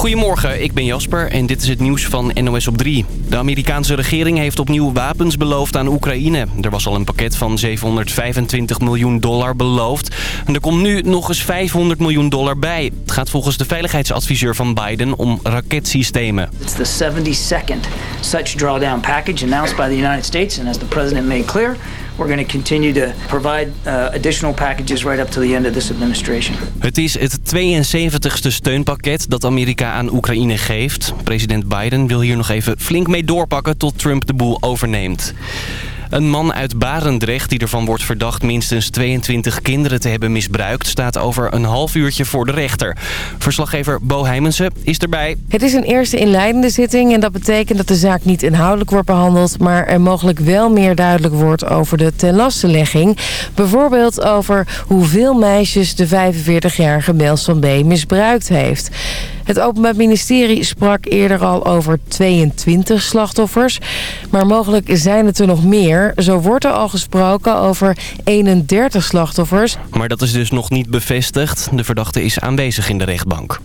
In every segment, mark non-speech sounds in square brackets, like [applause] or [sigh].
Goedemorgen, ik ben Jasper en dit is het nieuws van NOS op 3. De Amerikaanse regering heeft opnieuw wapens beloofd aan Oekraïne. Er was al een pakket van 725 miljoen dollar beloofd. En er komt nu nog eens 500 miljoen dollar bij. Het gaat volgens de veiligheidsadviseur van Biden om raketsystemen. It's the 72nd such drawdown package announced by the United States. And as president made clear, we're going to continue to provide uh, additional packages right up to the end of this administration. Het is het 72ste steunpakket dat Amerika aan Oekraïne geeft. President Biden wil hier nog even flink mee doorpakken tot Trump de boel overneemt. Een man uit Barendrecht die ervan wordt verdacht minstens 22 kinderen te hebben misbruikt... staat over een half uurtje voor de rechter. Verslaggever Bo Heimensen is erbij. Het is een eerste inleidende zitting en dat betekent dat de zaak niet inhoudelijk wordt behandeld... maar er mogelijk wel meer duidelijk wordt over de tenlastenlegging. Bijvoorbeeld over hoeveel meisjes de 45-jarige Melson B. misbruikt heeft. Het Openbaar Ministerie sprak eerder al over 22 slachtoffers. Maar mogelijk zijn het er nog meer. Zo wordt er al gesproken over 31 slachtoffers. Maar dat is dus nog niet bevestigd. De verdachte is aanwezig in de rechtbank.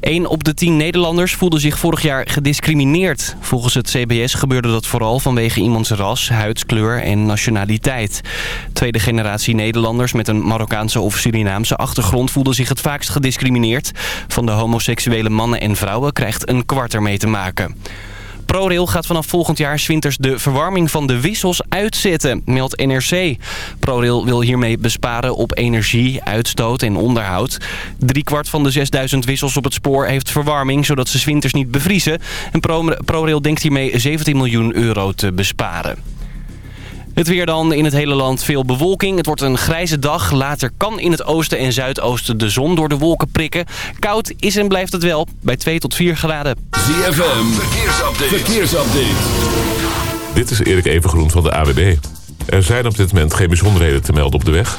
1 op de 10 Nederlanders voelde zich vorig jaar gediscrimineerd. Volgens het CBS gebeurde dat vooral vanwege iemands ras, huidskleur en nationaliteit. Tweede generatie Nederlanders met een Marokkaanse of Surinaamse achtergrond voelde zich het vaakst gediscrimineerd. Van de homoseksuele mannen en vrouwen krijgt een kwart ermee te maken. ProRail gaat vanaf volgend jaar winters de verwarming van de wissels uitzetten, meldt NRC. ProRail wil hiermee besparen op energie, uitstoot en onderhoud. Driekwart van de 6000 wissels op het spoor heeft verwarming, zodat ze winters niet bevriezen. En ProRail denkt hiermee 17 miljoen euro te besparen. Het weer dan in het hele land veel bewolking. Het wordt een grijze dag. Later kan in het oosten en zuidoosten de zon door de wolken prikken. Koud is en blijft het wel bij 2 tot 4 graden. ZFM, verkeersupdate. verkeersupdate. Dit is Erik Evengroen van de AWB. Er zijn op dit moment geen bijzonderheden te melden op de weg.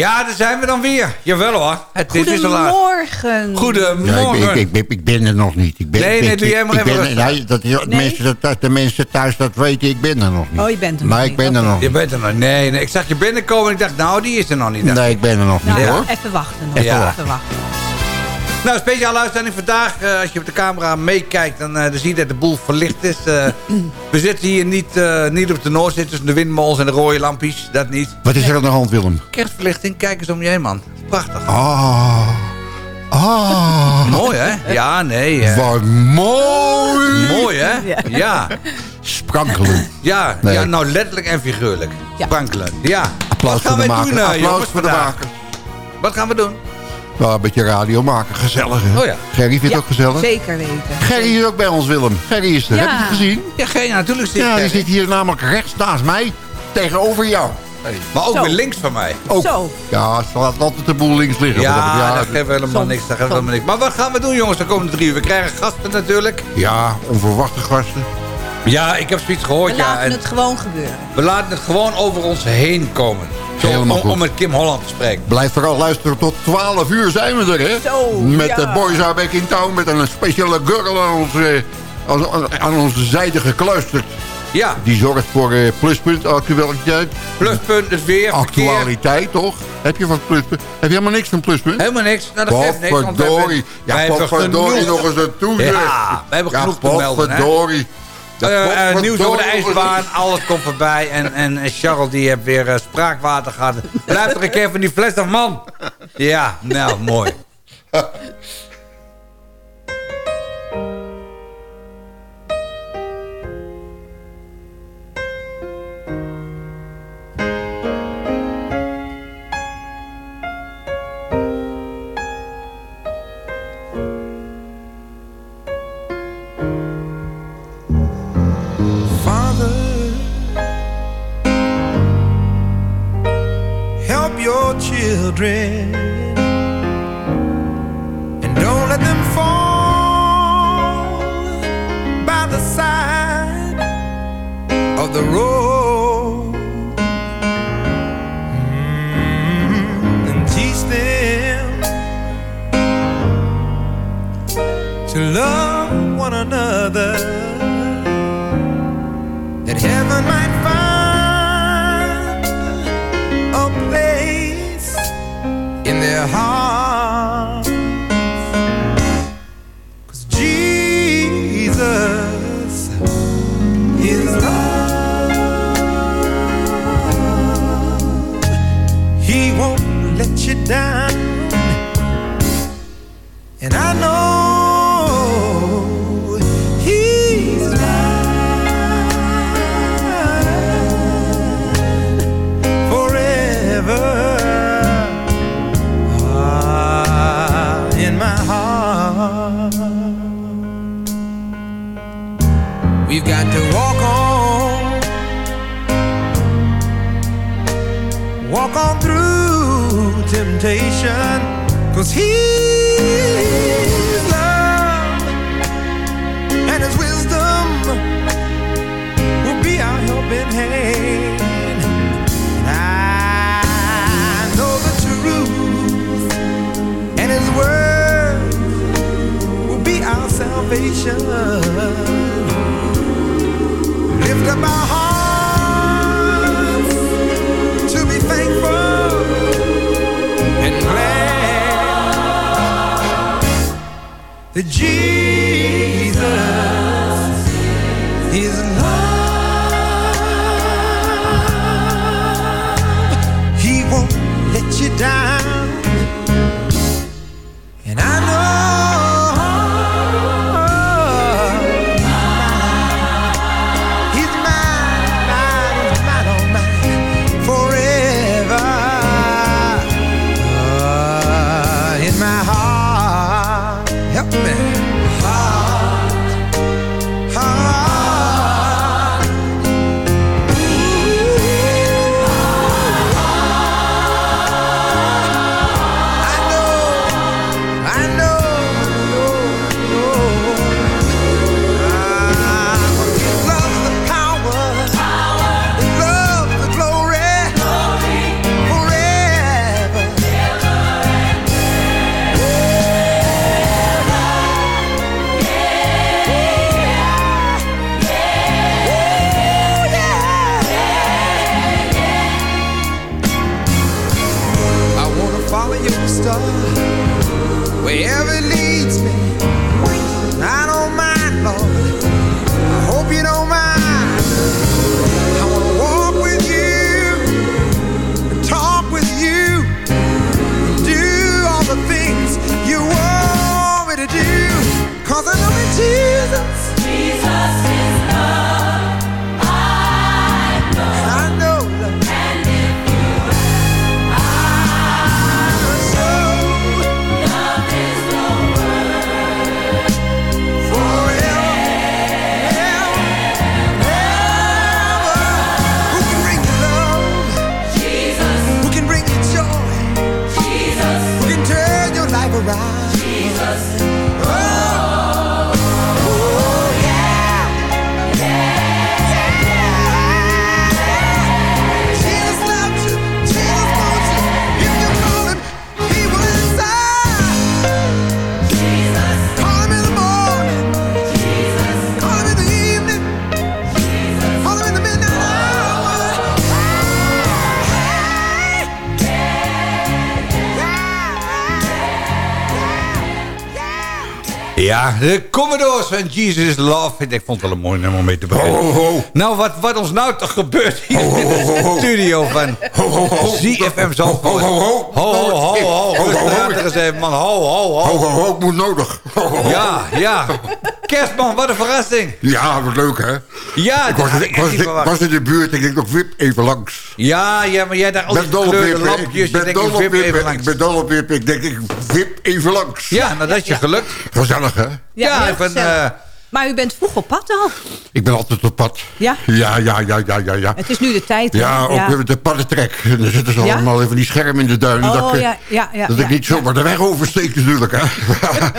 Ja, daar zijn we dan weer. Jawel hoor. Het, dit is al laat. Goedemorgen. Goedemorgen. Ja, ik, ik, ik, ik ben er nog niet. Ik ben, Nee, nee, doe jij maar ik even ben- nee, dat, de, Nee? Mensen, dat, de mensen thuis dat weten, ik ben er nog niet. Oh, je bent er nog Maar niet, ik ben er nog Je bent er nog. Nee, nee, ik zag je binnenkomen en ik dacht, nou, die is er nog niet. Nee, ik. ik ben er nog niet Nou, hoor. even wachten nog. Ja. Even wachten. Nou, speciale uitzending vandaag. Eh, als je op de camera meekijkt, dan, eh, dan zie je dat de boel verlicht is. Eh, we zitten hier niet, eh, niet op de Noordzee tussen de windmolens en de rode lampjes. Dat niet. Wat is er aan de hand, Willem? Kerstverlichting, kijk eens om je heen, man. Prachtig. Ah. Ah. Mooi, hè? Ja, nee. Wat mooi. mooi, hè? Ja. Sprankelen. Ja, Nee. ja, nou letterlijk en figuurlijk. Ja. Sprankelen. Ja. Applaus Wat gaan voor de wij maker. doen, Applaus jongens, voor de maker. Wat gaan we doen? Nou, een beetje radio maken. Gezellig, hè? Oh ja. Gerry vindt het ook gezellig. Zeker weten. Gerry is ook bij ons, Willem. Gerry is er. Ja. Heb je het gezien? Ja, geen, natuurlijk zit Ja, die Gerry. zit hier namelijk rechts naast mij. Tegenover jou. Maar ook Zo. weer links van mij. Ook. Zo. Ja, ze laat altijd de boel links liggen. Ja, Dat heb dat geeft helemaal niks. Dat geeft helemaal niks. Maar wat gaan we doen, jongens, de komende drie uur? We krijgen gasten natuurlijk. ja, onverwachte gasten. Ja, ik heb zoiets gehoord, We ja. laten En het gewoon gebeuren. we laten het gewoon over ons heen komen. Helemaal om, goed. om met Kim Holland te spreken. Blijf vooral luisteren tot 12 uur zijn we er, hè? Zo, met ja. de Boys Are Back in Town. Met een speciale girl aan onze, aan, aan onze zijde gekluisterd. Ja, Die zorgt voor eh, pluspunt, actualiteit. pluspunt, het weer, verkeer. Actualiteit, toch? Heb je wat pluspunt? Heb je helemaal niks van pluspunt? Helemaal niks. Nou, dat geeft niks. Potverdorie. hebben- Ja, potverdorie nog eens een toe. zeg. Ja, we hebben Ja, genoeg te melden, hè. Eh, eh, nieuws over de ijsbaan, alles komt voorbij. En, en en Charles die heeft weer eh, spraakwater gehad. Blijf er een keer van die fles af, man. Ja, nou, mooi. [laughs] to love one another that heaven might find a place in their hearts. was he Jesus Ja, de Commodores van Jesus is Love. Ik vond het wel een mooi nummer om mee te beginnen. Ho, ho, ho. Nou, wat, wat ons nou toch gebeurt hier in de studio van. ZFM Zandvoort. Ho, ho, ho. Ho, ho, ho. Rustig man. Ho, ho, Ho, ho. ho, ho, moet nodig. Ho, ho, ho. Ja, ja. Kerstman, wat een verrassing. Ja, wat leuk, hè? Ja, Ik was, ik ik ik in de buurt, ik denk nog wip even langs. Ja, ja, maar jij daar al die Ben lampjes. Ik ben je dol denkt, op ik wip even. Ik langs. ben dol op. Ik denk, ik wip even langs. Ja, nou dat is je gelukt. Gezellig, hè? Ja, gezellig. eh, Maar u bent vroeg op pad al. Ik ben altijd op pad. Ja? Ja, ja, ja, ja, ja. ja. Het is nu de tijd. hè? Ja, ook weer de paddentrek. En dan zitten ze Ja? allemaal even die schermen in de duinen. Oh, dat ik, ja, ja, ja, dat ja, ik niet ja. zomaar de weg oversteek natuurlijk. Hè.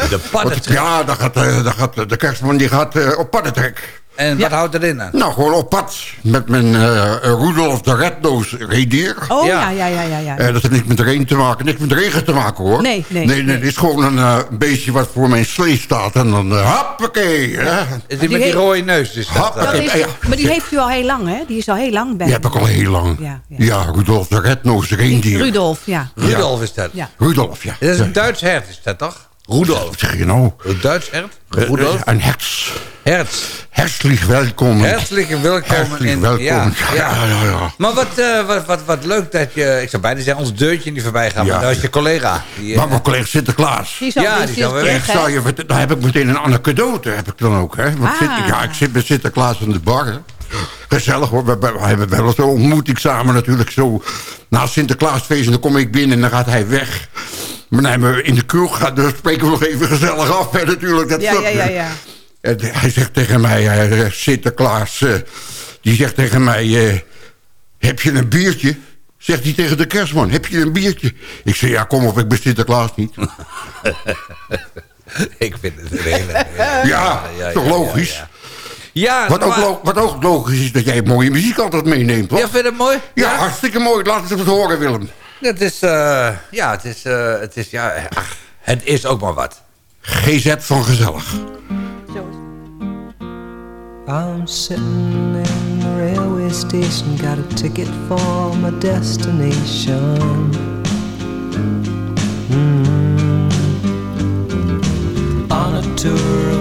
De [laughs] paddentrek. Ja, dan gaat, eh, dan gaat, de kerstman die gaat eh, op paddentrek. En wat houdt erin dan? Nou, gewoon op pad. Met mijn eh Rudolf de Rednoos reindeer. Oh Ja. ja, ja, ja, ja. ja. Eh, dat heeft niks met regen te maken. Niks met regen te maken, hoor. Nee, nee, Nee, nee. dit is gewoon een eh, beestje wat voor mijn slee staat. En dan, uh, hoppakee. Hè. Is die met die rode neus? Dus dat, eh, Dat is, ja. maar die heeft u al heel lang, hè? Die is al heel lang bij. Die heb ik al heel lang. Ja, Ja, ja. Rudolf de Rednoos reindier. Rudolf, ja. Rudolf is dat. Ja. Rudolf, ja. Dat is een Duits hert, is dat toch? Rudolf. Wat zeg je nou? Een Duits hert? Eh, Rudolf? eh, Een heks. Herz. Herzlich welkom. Herzlich welkom. Herzlich in- welkom. Ja, Ja, ja. ja, ja. Maar wat, eh, wat, wat, wat leuk dat je... Ik zou bijna zeggen, ons deurtje niet voorbij gaat. Ja. Maar dat is je collega. Die, Maar mijn collega Sinterklaas. Die Ja, die zal je, dan heb ik meteen een anekdote, heb ik dan ook. Hè? Want Ah. Ja, ik zit met Sinterklaas in de bar. hè. Gezellig hoor. We, we, we hebben wel eens een ontmoeting samen natuurlijk zo. Na Sinterklaasfeest en dan kom ik binnen en dan gaat hij weg. Maar nee, maar in de kroeg gaat, dan spreken we nog even gezellig af. Hè, natuurlijk, dat Ja, ja, ja, ja. En hij zegt tegen mij, eh, Sinterklaas, eh, die zegt tegen mij... eh, heb je een biertje? Zegt hij tegen de kerstman, heb je een biertje? Ik zeg, ja, kom op, ik ben Sinterklaas niet. [laughs] ik vind het een hele... [laughs] Ja, toch logisch? Ja, ja. Wat, ook maar- wat ook logisch is dat jij mooie muziek altijd meeneemt, toch? Ja, vind je het mooi? Ja, hartstikke mooi. Laat het eens horen, Willem. Het is, eh, ja, het is, eh, het is, ja, ach, het is ook maar wat. GZ van gezellig. I'm sitting in the railway station, got a ticket for my destination. Mm. On a tour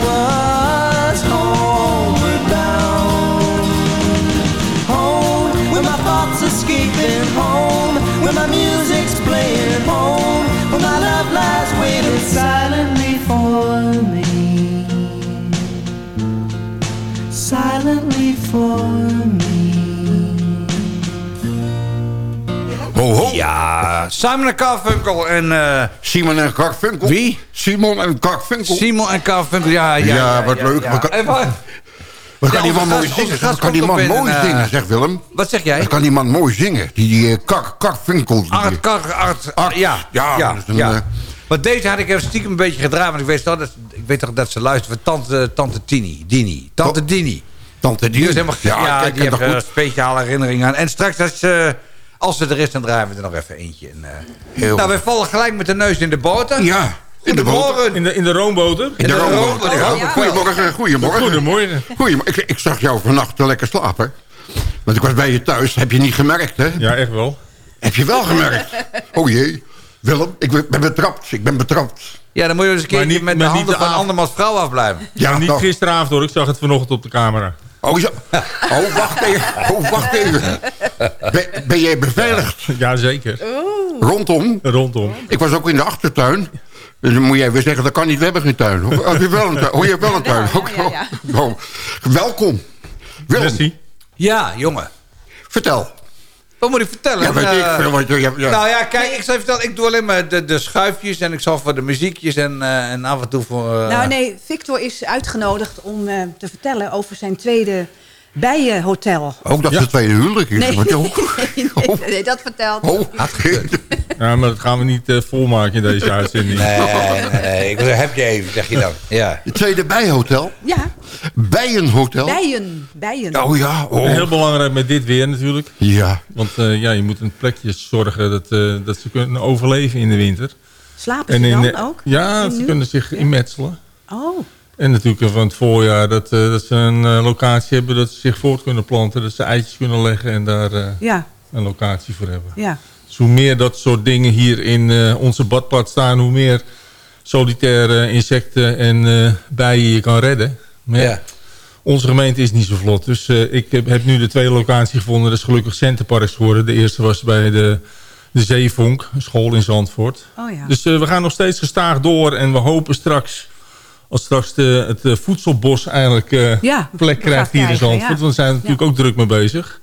escaping home, where my music's playing home, where my love lies waiting silently for me. Silently for me. Ho, ho. Ja, Simon en Carfunkel en... eh, Simon en Garfunkel. Wie? Simon en Garfunkel. Simon en Carfunkel, ja, ja. Ja, wat leuk. Ja. Maar kan- die man mooi zingen? Wat kan die man mooi eh, zingen, zegt Willem. wat zeg jij? Wat kan die man mooi zingen? Die, die eh, die- Art, Kar, Art, ja, ja, ja. eh, Maar deze had ik even stiekem een beetje gedraaid, want ik weet toch dat, ik weet toch dat ze luisteren tante, tante Tini, Dini, tante. Dini. Tante Die die. is helemaal, ja, ja, kijk, die heeft een speciale herinnering aan. En straks als, ze als ze er is, dan draaien we er nog even eentje. En, eh, Heel nou, wij vallen gelijk met de neus in de boter. Ja, in de boter. Goedemorgen. In de, in de roomboter? In de roomboter. Ja, ja. Goedemorgen, goedemorgen. Goedemorgen. Goedemorgen. Ik, ik zag jou vannacht wel lekker slapen. Want ik was bij je thuis. Heb je niet gemerkt, hè? Ja, echt wel. Heb je wel gemerkt? Oh jee. Willem, ik ben- betrapt. Ik ben betrapt. Ja, dan moet je dus een Maar keertje niet- met de niet handen de van andermans vrouw afblijven. Ja, niet toch. gisteravond hoor, ik zag het vanochtend op de camera. Oh, zo. oh, wacht even. Oh, wacht even. Ben, ben jij beveiligd? Jazeker. Rondom? Rondom. Ik was ook in de achtertuin. Dus dan moet jij weer zeggen, dat kan niet, we hebben geen tuin. Of, oh, je hebt wel een tuin. Oh, je hebt wel een tuin. Ja, Ook- ja, ja. [laughs] welkom. Willem. Ja, jongen. vertel. Wat moet ik vertellen? Ja, weet Eh, ik veel wat je... Ja, ja. Nou ja, kijk, ik zal vertellen. Ik doe alleen maar de, de schuifjes en ik zal voor de muziekjes en, eh, en af en toe voor... eh, Nou nee, Victor is uitgenodigd om eh, te vertellen over zijn tweede bijenhotel. ook dat Ja. het tweede huwelijk is. Nee, want ook- [laughs] nee, nee, dat vertelt. Oh, Ja, maar dat gaan we niet eh, volmaken in deze [laughs] uitzending. Nee, nee, nee. Ik heb je even, zeg je dan. Ja. het tweede bijhotel. Ja, Bijenhotel. bijen, bijen. Oh ja. Oh. Heel belangrijk met dit weer natuurlijk. Ja. Want eh, ja, je moet een plekje zorgen dat, eh, dat ze kunnen overleven in de winter. Slapen ze dan de- ook? Ja, ze nu? kunnen zich inmetselen. Oh, En natuurlijk van het voorjaar dat, eh, dat ze een eh, locatie hebben dat ze zich voort kunnen planten. Dat ze eitjes kunnen leggen en daar eh, ja, een locatie voor hebben. ja. Dus hoe meer dat soort dingen hier in eh, onze badplaats staan, hoe meer solitaire insecten en eh, bijen je kan redden. Maar ja, Ja. onze gemeente is niet zo vlot. Dus eh, ik heb, heb nu de tweede locatie gevonden. Dat is gelukkig Centerparks geworden. De eerste was bij de, de Zeevonk, een school in Zandvoort. Oh ja. Dus eh, we gaan nog steeds gestaag door. En we hopen straks, als straks de, het eh, voedselbos eigenlijk eh, Ja, plek krijgt hier in Zandvoort. ja. Want we zijn er natuurlijk ook druk mee bezig.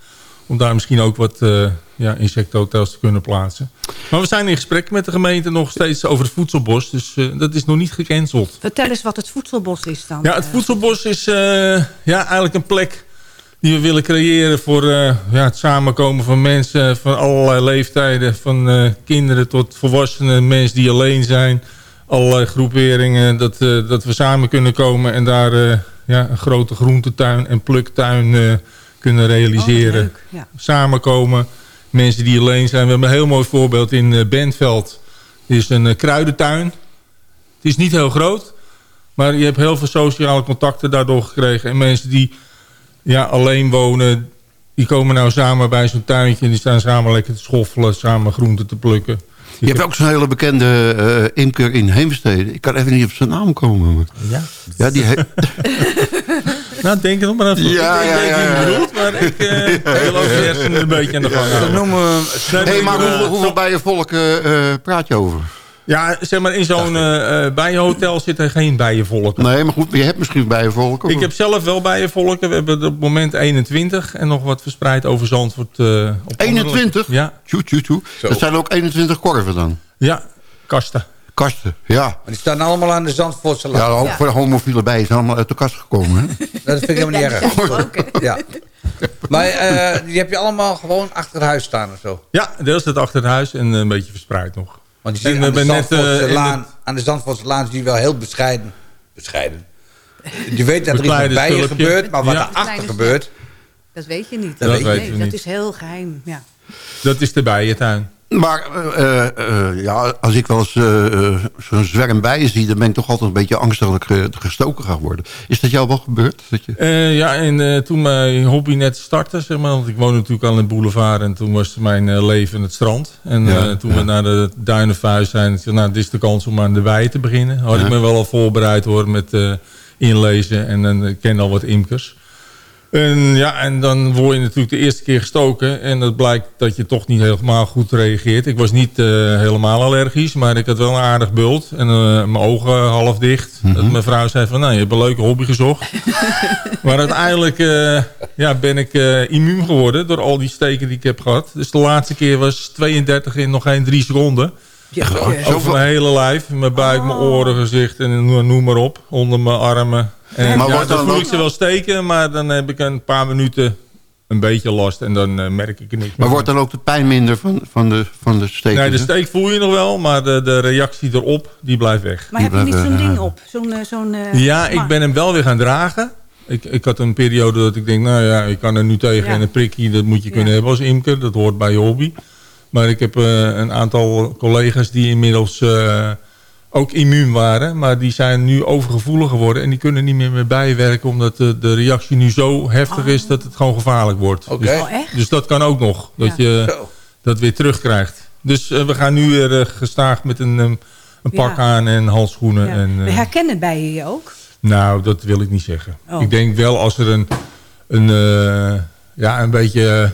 Om daar misschien ook wat eh ja, insectenhotels te kunnen plaatsen. Maar we zijn in gesprek met de gemeente nog steeds over het voedselbos. Dus dat is nog niet gecanceld. Vertel eens wat het voedselbos is dan. Ja, het voedselbos is ja, eigenlijk een plek die we willen creëren voor ja, het samenkomen van mensen van allerlei leeftijden. Van kinderen tot volwassenen, mensen die alleen zijn. Allerlei groeperingen, dat, eh, dat we samen kunnen komen en daar eh, ja, een grote groentetuin en pluktuin eh, kunnen oh, realiseren. Ja. Samenkomen, mensen die alleen zijn. We hebben een heel mooi voorbeeld in Bentveld. Er is een kruidentuin. Het is niet heel groot, maar je hebt heel veel sociale contacten daardoor gekregen. En mensen die ja, alleen wonen, die komen nou samen bij zo'n tuintje... en die staan samen lekker te schoffelen, samen groenten te plukken. Je hebt ook zo'n hele bekende eh, imker in Heemstede. Ik kan even niet op zijn naam komen. maar- Ja, Ja, die [laughs] nou denk er nog maar even. Ja, ik ja, weet ja, je ja. bedoelt, maar ik eh geloof de hersenen een beetje aan de gang We houden. noemen. Nee, hey, maar hoeveel, hoeveel bijenvolken eh, praat je over? Ja, zeg maar, in zo'n eh, eh, bijenhotel zitten geen bijenvolken. Nee, maar goed, je hebt misschien bijenvolken. Ik heb zelf wel bijenvolken. We hebben er op het moment 21 en nog wat verspreid over Zandvoort. eh op 21? andere- Ja, Tjoe, tjoe, tjoe. Dat zijn ook 21 korven dan. ja, kasten. Kasten, ja. Maar die staan allemaal aan de Zandvoortse. Ja, ook voor de homofiele bijen zijn allemaal uit de kast gekomen. Hè? [laughs] Dat vind ik helemaal niet erg. Ja. Maar eh, die heb je allemaal gewoon achter huis staan of zo. Ja, deels het achter het huis en een beetje verspreid nog. Want je En ziet aan de, net, eh, laan, aan de Zandvoortse laan zie je wel heel bescheiden. Bescheiden. Je weet dat er iets bijen schulpje. gebeurt, maar wat Ja. erachter gebeurt... Dat weet je niet. Dat nee, weten we dat niet. is heel geheim. Ja. Dat is de bijentuin. Maar eh, eh, eh, ja, als ik wel eens zo'n zwerm bijen zie... dan ben ik toch altijd een beetje angstig dat ik ge- gestoken ga worden. Is dat jou wel gebeurd? Dat je... Ja, en toen mijn hobby net startte, zeg maar, want ik woon natuurlijk aan de boulevard en toen was mijn leven het strand. En Ja, toen ja. we naar de Duinenvuis zijn, ik zei, nou, dit is de kans om aan de wei te beginnen. Had Ja. ik me wel al voorbereid hoor, met inlezen en dan ik ken al wat imkers. En ja, en dan word je natuurlijk de eerste keer gestoken. En dat blijkt dat je toch niet helemaal goed reageert. Ik was niet eh, helemaal allergisch, maar ik had wel een aardig bult. En eh, mijn ogen half dicht. Dat mijn vrouw zei van, nou, je hebt een leuke hobby gezocht. [laughs] maar uiteindelijk eh, ja, ben ik immuun geworden door al die steken die ik heb gehad. Dus de laatste keer was 32 in nog geen drie seconden. Over mijn hele lijf. Mijn buik, mijn oren, gezicht en noem maar op. Onder mijn armen. En Maar ja, wordt dan voel ik ze wel steken, maar dan heb ik een paar minuten een beetje last. En dan eh, merk ik er niks Maar meer wordt dan ook de pijn minder van, van, de, van de steek? Nee, de steek voel je nog wel, maar de, de reactie erop, die blijft weg. Maar heb je niet zo'n ja. ding op? Zo'n... eh, zo'n eh, Ja, ik ben hem wel weer gaan dragen. Ik, ik had een periode dat ik denk, nou ja, ik kan er nu tegen Ja. en een prikkie, dat moet je kunnen Ja. hebben als imker. Dat hoort bij je hobby. Maar ik heb eh, een aantal collega's die inmiddels eh, ook immuun waren. Maar die zijn nu overgevoelig geworden en die kunnen niet meer mee bijwerken. Omdat de, de reactie nu zo heftig is dat het gewoon gevaarlijk wordt. Oké. Dus, Oh, echt? dus dat kan ook nog, dat Ja. je Zo. dat weer terugkrijgt. Dus eh, we gaan nu weer eh, gestaag met een, een pak Ja. aan en handschoenen. Ja. En, eh, Herkennen bijen je ook? nou, dat wil ik niet zeggen. Oh. Ik denk wel als er een, een, eh, ja, een beetje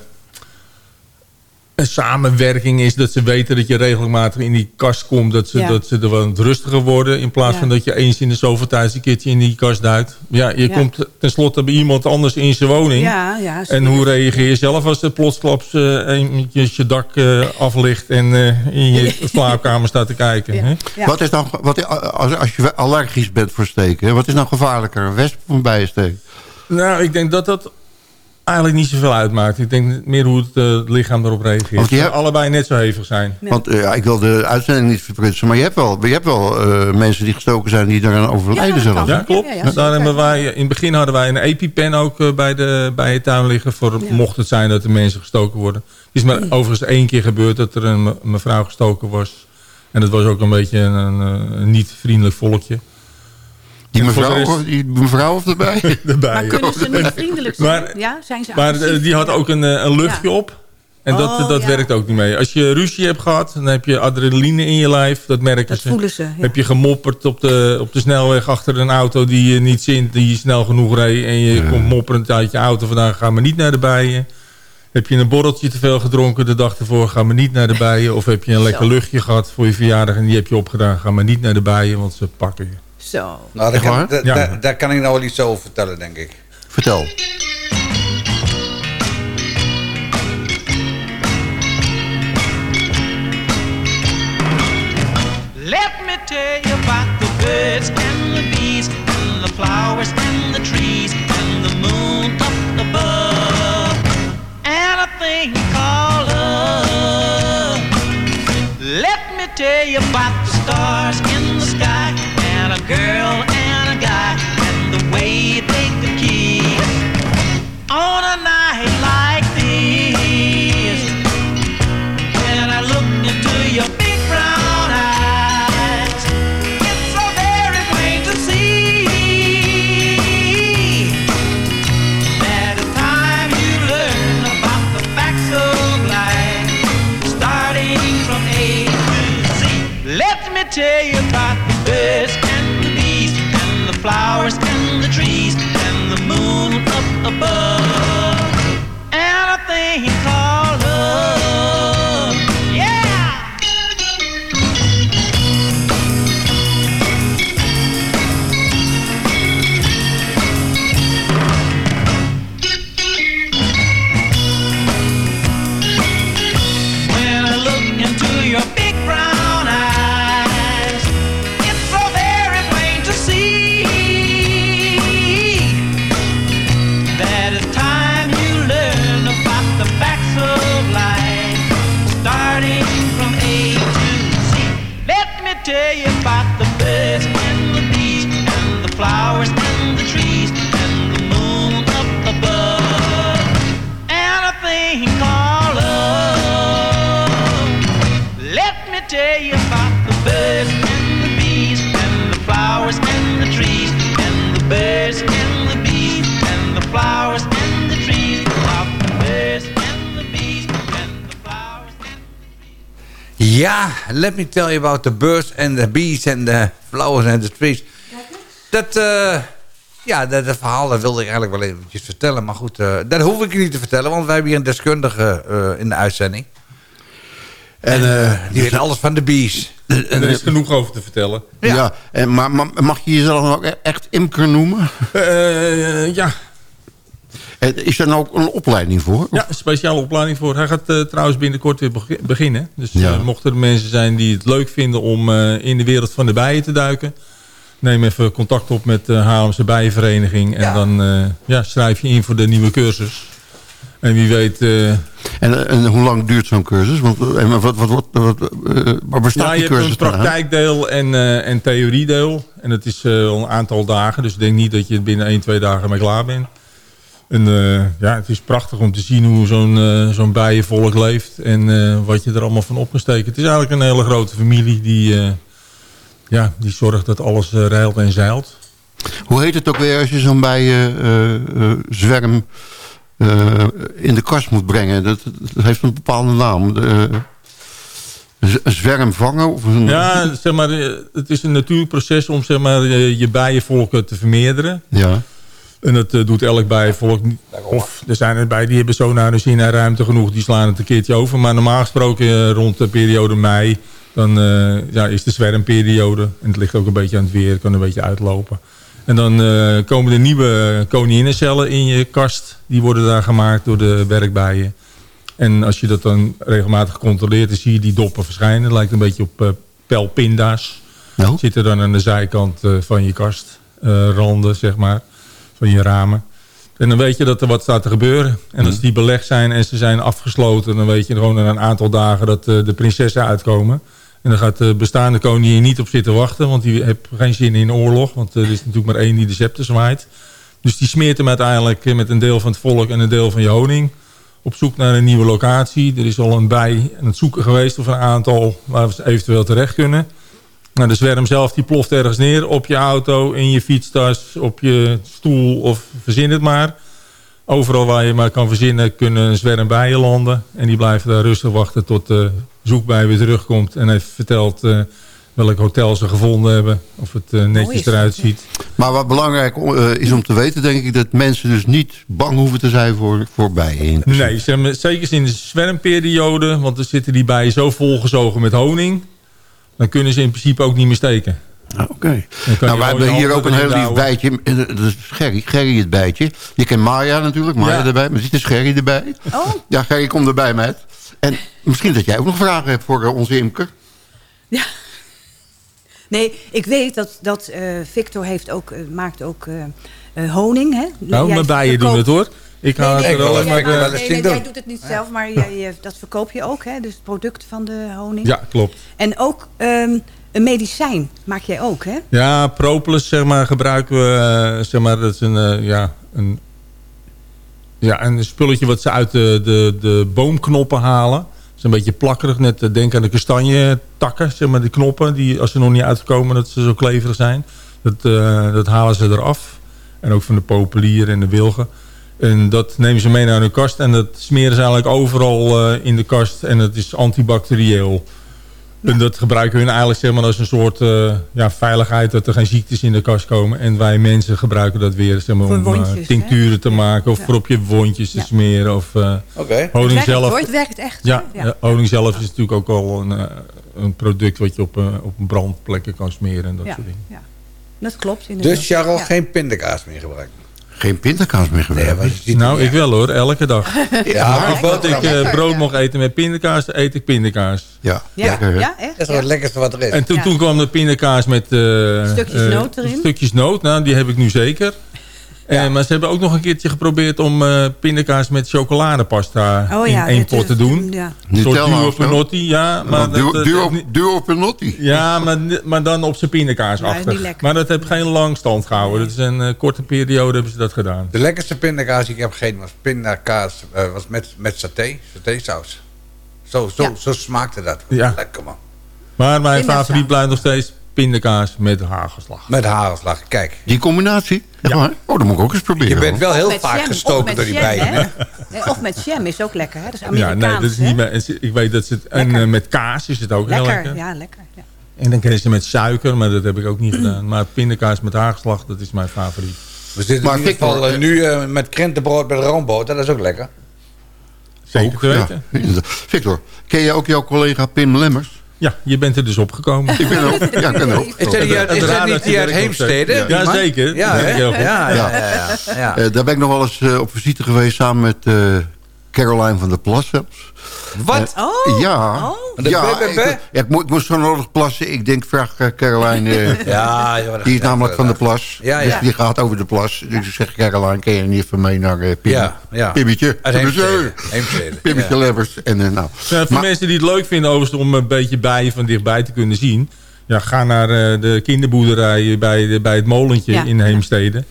een samenwerking is. Dat ze weten dat je regelmatig in die kast komt. Dat ze, Ja. dat ze er wat rustiger worden. In plaats Ja. van dat je eens in de zoveel tijd een keertje in die kast duikt. Ja, je Ja. komt tenslotte bij iemand anders in zijn woning. Ja, ja. En hoe reageer je zelf als er plotsklaps eh eventjes je dak eh, aflicht... en eh, in je [laughs] slaapkamer staat te kijken? Hè? Ja. Wat is nou, wat, als, als je allergisch bent voor steken, wat is nou gevaarlijker? Een wesp of een bijensteek? Nou, ik denk dat dat eigenlijk niet zoveel uitmaakt. Ik denk meer hoe het, eh, lichaam erop reageert. Want je hebt- allebei net zo hevig zijn. Want eh, ja, ik wil de uitzending niet verprutsen, maar je hebt wel, je hebt wel eh, mensen die gestoken zijn die eraan overlijden kan. Ja, klopt. Ja, ja, Daar hebben wij, in het begin hadden wij een EpiPen ook bij, de, bij het tuin liggen. Voor, Mocht het zijn dat de mensen gestoken worden. Het is maar overigens één keer gebeurd dat er een me- mevrouw gestoken was. En dat was ook een beetje een, een, een niet vriendelijk volkje. Die mevrouw, rest- die mevrouw of erbij? [laughs] Erbij. Maar kunnen ze niet vriendelijk zijn? Maar- ja, zijn ze Maar eh, die had ook een, eh, een luchtje Ja. op. En dat, Oh, dat ja. werkt ook niet mee. Als je ruzie hebt gehad, dan heb je adrenaline in je lijf. Dat merken Dat ze. voelen ze. Ja. Heb je gemopperd op de, op de snelweg achter een auto die je niet zint, die snel genoeg reed. En je komt mopperend uit je auto vandaan, ga maar niet naar de bijen. Heb je een borreltje te veel gedronken de dag ervoor, ga maar niet naar de bijen. Of heb je een [laughs] lekker luchtje gehad voor je verjaardag en die heb je opgedaan, ga maar niet naar de bijen, want ze pakken je. Zo. Nou, daar kan, Ja. daar kan ik nou wel iets over vertellen, denk ik. Vertel. Let me tell you about the birds and the bees and the flowers and the trees and the moon up above and a thing called love. Let me tell you about the stars girl and a guy. And the way let me tell you about the birds and the bees and the flowers and the trees. Dat, eh, ja, dat, dat verhaal dat wilde ik eigenlijk wel eventjes vertellen. Maar goed, eh, dat hoef ik niet te vertellen, want wij hebben hier een deskundige eh, in de uitzending. En eh, die weet alles van de bees. En er is genoeg over te vertellen. Ja. en, maar, maar mag je jezelf ook echt imker noemen? Eh, ja, Is er nou ook een opleiding voor? Ja, een speciale opleiding voor. Hij gaat eh, trouwens binnenkort weer beg- beginnen. Dus Ja. eh, mochten er mensen zijn die het leuk vinden om eh, in de wereld van de bijen te duiken... neem even contact op met de Haarlemse Bijenvereniging... en dan eh, ja, schrijf je in voor de nieuwe cursus. En wie weet... eh, En, en hoe lang duurt zo'n cursus? Want, eh, en wat, wat, wat, wat, eh, waar bestaat ja, je die hebt cursus een dan uit? praktijkdeel en, eh en theoriedeel. En het is eh, al een aantal dagen. Dus ik denk niet dat je binnen 1, 2 dagen mee klaar bent. En eh, ja, het is prachtig om te zien hoe zo'n eh, zo'n bijenvolk leeft. En eh, wat je er allemaal van op kan steken. Het is eigenlijk een hele grote familie die, ja, die zorgt dat alles rijlt en zeilt. Hoe heet het ook weer als je zo'n bijenzwerm in de kast moet brengen? Dat, dat heeft een bepaalde naam. De, een zwerm vangen? Of een, Ja, zeg maar, het is een natuurlijk proces om zeg maar, je, je bijenvolken te vermeerderen. ja. En dat eh, doet elk bijenvolk niet. Of er zijn er bij die hebben zo naar zin en ruimte genoeg. Die slaan het een keertje over. Maar normaal gesproken eh, rond de periode mei... dan eh, ja, is de zwermperiode. En het ligt ook een beetje aan het weer. kan een beetje uitlopen. En dan komen er nieuwe koninginnencellen in je kast. Die worden daar gemaakt door de werkbijen. En als je dat dan regelmatig controleert... dan zie je die doppen verschijnen. Het lijkt een beetje op pelpinda's. Zitten dan aan de zijkant van je kast. eh, randen, zeg maar. Van je ramen. En dan weet je dat er wat staat te gebeuren. En als die belegd zijn en ze zijn afgesloten... dan weet je gewoon na een aantal dagen dat eh, de prinsessen uitkomen. En dan gaat de bestaande koningin niet op zitten wachten... want die heeft geen zin in oorlog. Want er is natuurlijk maar één die de scepter zwaait. Dus die smeert hem uiteindelijk eh, met een deel van het volk... en een deel van je honing op zoek naar een nieuwe locatie. Er is al een bij aan het zoeken geweest of een aantal waar ze eventueel terecht kunnen. Nou, de zwerm zelf die ploft ergens neer op je auto, in je fietstas, op je stoel of verzin het maar. Overal waar je maar kan verzinnen kunnen een zwerm bijen landen. En die blijven daar rustig wachten tot de zoekbij weer terugkomt en heeft verteld eh, welk hotel ze gevonden hebben. Of het eh, netjes eruit ziet. Maar wat belangrijk eh, is om te weten, denk ik... dat mensen dus niet bang hoeven te zijn voor, voor bijen. Nee, ze hebben- zeker in de zwermperiode, want dan zitten die bijen zo volgezogen met honing. Dan kunnen ze in principe ook niet meer steken. Ah, Oké. Nou, gewoon hebben hier ook een heel lief houden. bijtje. Eh, Dat is Gerry. Gerry het bijtje. Je kent Maya natuurlijk. Maya Ja. erbij. Maar zit is Gerry erbij. Oh. Ja, Gerry, kom erbij, meid. En misschien dat jij ook nog vragen hebt voor eh, onze imker. Nee, ik weet dat, dat eh, Victor heeft ook, maakt ook eh, eh, honing. Hè? Nou, Jij mijn bijen doen het hoor. Ik Nee, het er wel nee, maar... jij- doet het niet zelf, maar jij- dat verkoop je ook, hè? Dus het product van de honing. Ja, klopt. En ook ehm, een medicijn maak jij ook, hè? Ja, propolis zeg maar, gebruiken we. eh, zeg maar, dat is een, eh, ja, een, ja, een spulletje wat ze uit de, de, de boomknoppen halen. Het is een beetje plakkerig. Net eh, denk aan de kastanje takken, zeg maar, die knoppen. Die, als ze nog niet uitkomen, dat ze zo kleverig zijn. Dat, dat halen ze eraf. En ook van de populier en de wilgen. En dat nemen ze mee naar hun kast. En dat smeren ze eigenlijk overal eh, in de kast. En het is antibacterieel. En dat gebruiken hun eigenlijk zeg maar, als een soort eh, ja, veiligheid... dat er geen ziektes in de kast komen. En wij mensen gebruiken dat weer zeg maar, Voor om wondjes, tincturen te maken... of Ja. voor op je wondjes te Ja. smeren. Of eh, Oké. Het honing werkt zelf. hoor, het werkt echt. Ja, honing zelf is natuurlijk ook al een, eh, een product... wat je op, eh, op een brandplekken kan smeren en dat Ja, soort dingen. ja. Dat klopt inderdaad. Dus Charles, Ja. geen pindakaas meer gebruiken. Geen pindakaas meer Nee, ziet Nou, ik wel hoor, elke dag. [laughs] Ja, Of dat ik eh, brood mocht eten met pindakaas, eet ik pindakaas. ja, Ja, lekker hè? ja, echt? Dat is wel het lekkerste wat er is. En toen, Ja. toen kwam de pindakaas met... eh, Stukjes eh, noot erin. Stukjes noot, nou die heb ik nu zeker. Eh, maar ze hebben ook nog een keertje geprobeerd om eh pindakaas met chocoladepasta Oh in één pot is- te doen. Ja. Een soort duo penotti, ja. Maar, Duo, dat- duo, duo penotti. ja, maar, maar dan op zijn pindakaas achter. Maar dat heeft geen lang stand gehouden. Dat is een eh, korte periode hebben ze dat gedaan. De lekkerste pindakaas die ik heb gegeten was pindakaas eh, was met, met saté, satésaus. Zo, zo, Ja. zo smaakte dat. Ja. Lekker man. Maar mijn favoriet blijft nog steeds pindakaas met hagelslag. Met hagelslag. Kijk, Die combinatie? Ja. maar? Oh, dat moet ik ook eens proberen. je bent wel heel vaak jam, gestoken door die jam, bijen. hè? Nee, Of met jam is ook lekker, hè? Dat is Ja, Amerikaans, nee, dat is niet meer. Ik weet dat ze het. En eh, met kaas is het ook heel Lekker, lekker. ja, lekker. Ja. En dan kennen ze met suiker, maar dat heb ik ook niet gedaan. Maar pindakaas met hagelslag, dat is mijn favoriet. We zitten Maar in ieder geval eh, nu eh, met krentenbrood met roomboter. Dat is ook lekker. Zeker Ook, te ja, weten. Victor, ken je ook jouw collega Pim Lemmers? Ja, je bent er dus opgekomen. Ik ben ook. Ja, ik ben ook. Is dat, die uit, is dat niet die uit Heemstede? Ja, zeker. Ja, goed. ja, ja, ja, ja, ja. [laughs] Eh, daar ben ik nog wel eens eh, op visite geweest samen met eh, Caroline van der Plas zelfs. Wat? Oh, Ja, oh. Ja, ik, ja, ik, moet, ik moest zo nodig plassen. Ik denk, vraag eh, Caroline. eh, [laughs] Ja, die is namelijk van de plas. Ja, Dus ja. die gaat over de plas. Dus ik zeg, Caroline, ken je niet even mee naar eh Pim? Ja, ja. Pimmetje. Uit Heemstede. Heemstede. Pimmetje Ja. Lemmers. En, eh, nou. Ja, voor Maar- mensen die het leuk vinden overigens om een beetje bijen van dichtbij te kunnen zien. Ja, ga naar eh, de kinderboerderij bij, de, bij het molentje Ja. in Heemstede.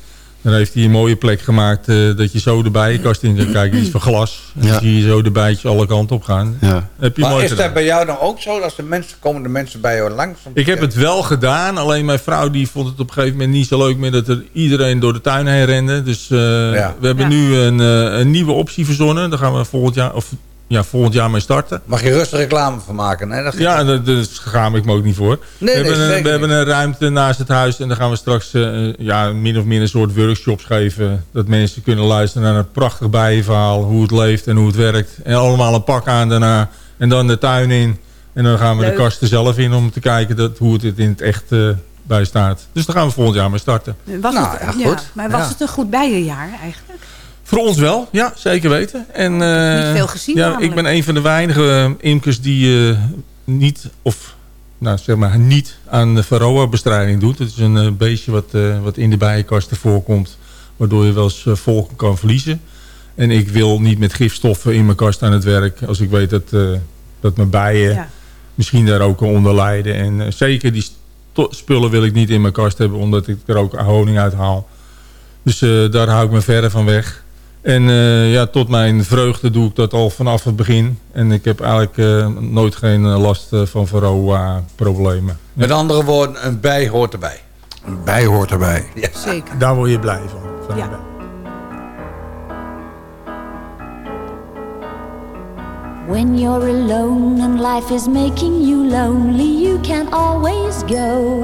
Dan heeft hij een mooie plek gemaakt eh, dat je zo de bijenkast in kan kijken. Die is van glas. En Ja. dan zie je zo de bijtjes alle kanten op gaan. Ja. Heb je Maar mooi is gedaan. dat bij jou dan ook zo? Als de mensen, komen de mensen bij jou langs? Ik heb het wel gedaan, alleen mijn vrouw die vond het op een gegeven moment niet zo leuk meer dat er iedereen door de tuin heen rende. Dus eh, Ja. we hebben Ja. nu een, eh, een nieuwe optie verzonnen. Dan gaan we volgend jaar, of ja, volgend jaar mee starten. Mag je rustig reclame van maken? Hè? Dat Ja, daar daar schaam ik me ook niet voor. Nee, we nee, hebben, een, we hebben een ruimte naast het huis en dan gaan we straks eh, ja, min of meer een soort workshops geven. Dat mensen kunnen luisteren naar een prachtig bijenverhaal, hoe het leeft en hoe het werkt. En allemaal een pak aan daarna en dan de tuin in. En dan gaan we Leuk. de kasten zelf in om te kijken dat, hoe het in het echt eh, bij staat. Dus daar gaan we volgend jaar mee starten. Was Nou, het, ja, ja, goed. maar was Ja. het een goed bijenjaar eigenlijk? Voor ons wel, ja, zeker weten. En, eh, Niet veel gezien ja, namelijk. Ik ben een van de weinige imkers die eh, niet, of nou, zeg maar, niet aan de varroa-bestrijding doet. Het is een eh, beestje wat, eh, wat in de bijenkasten voorkomt, waardoor je wel eens eh, volken kan verliezen. En ik wil niet met gifstoffen in mijn kast aan het werk, als ik weet dat, eh, dat mijn bijen Ja. misschien daar ook onder lijden. En eh, zeker die spullen wil ik niet in mijn kast hebben, omdat ik er ook honing uit haal. Dus eh, daar hou ik me verder van weg. En eh, ja, tot mijn vreugde doe ik dat al vanaf het begin. En ik heb eigenlijk eh, nooit geen eh, last eh, van Varroa-problemen. Met andere woorden, een bij hoort erbij. Een bij hoort erbij. Ja. Zeker. Daar word je blij van. van Ja. When you're alone and life is making you lonely, you can always go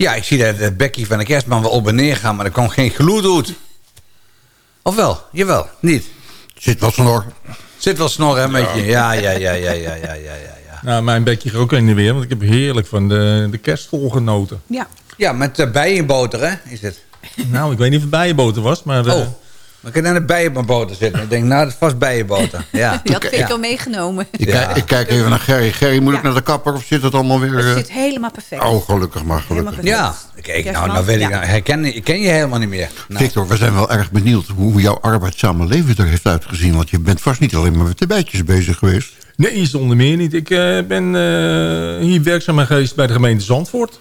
Ja, ik zie dat de Becky van de kerstman wel op en neer gaan, maar er komt geen gloed uit. Of wel? Jawel, niet. Zit wel snor. Zit wel snor, hè, met je. Ja, ja, ja, ja, ja, ja, ja, ja. ja. Nou, mijn bekje ook in de weer, want ik heb heerlijk van de, de kerstvol genoten. Ja. Ja, met uh, bijenboter, hè, is het. Nou, ik weet niet of het bijenboter was, maar... eh, Oh, maar ik kan aan de bijenboter zitten. Ik denk, nou, dat is vast bijenboter. Ja. Die had ja. Pico meegenomen. Ik, kijk, ik kijk even naar Gerry. Gerry, moet ik naar de kapper of zit het allemaal weer... Het eh, zit helemaal perfect. Oh, gelukkig maar, Helemaal gelukkig. Ja, kijk, nou, nou weet ik, ja. nou, herken, ik ken je helemaal niet meer. Nou, Victor, we zijn wel erg benieuwd hoe jouw arbeidszame leven er heeft uitgezien. Want je bent vast niet alleen maar met de bijtjes bezig geweest. Nee, zonder meer niet. Ik eh, ben eh, hier werkzaam geweest bij de gemeente Zandvoort.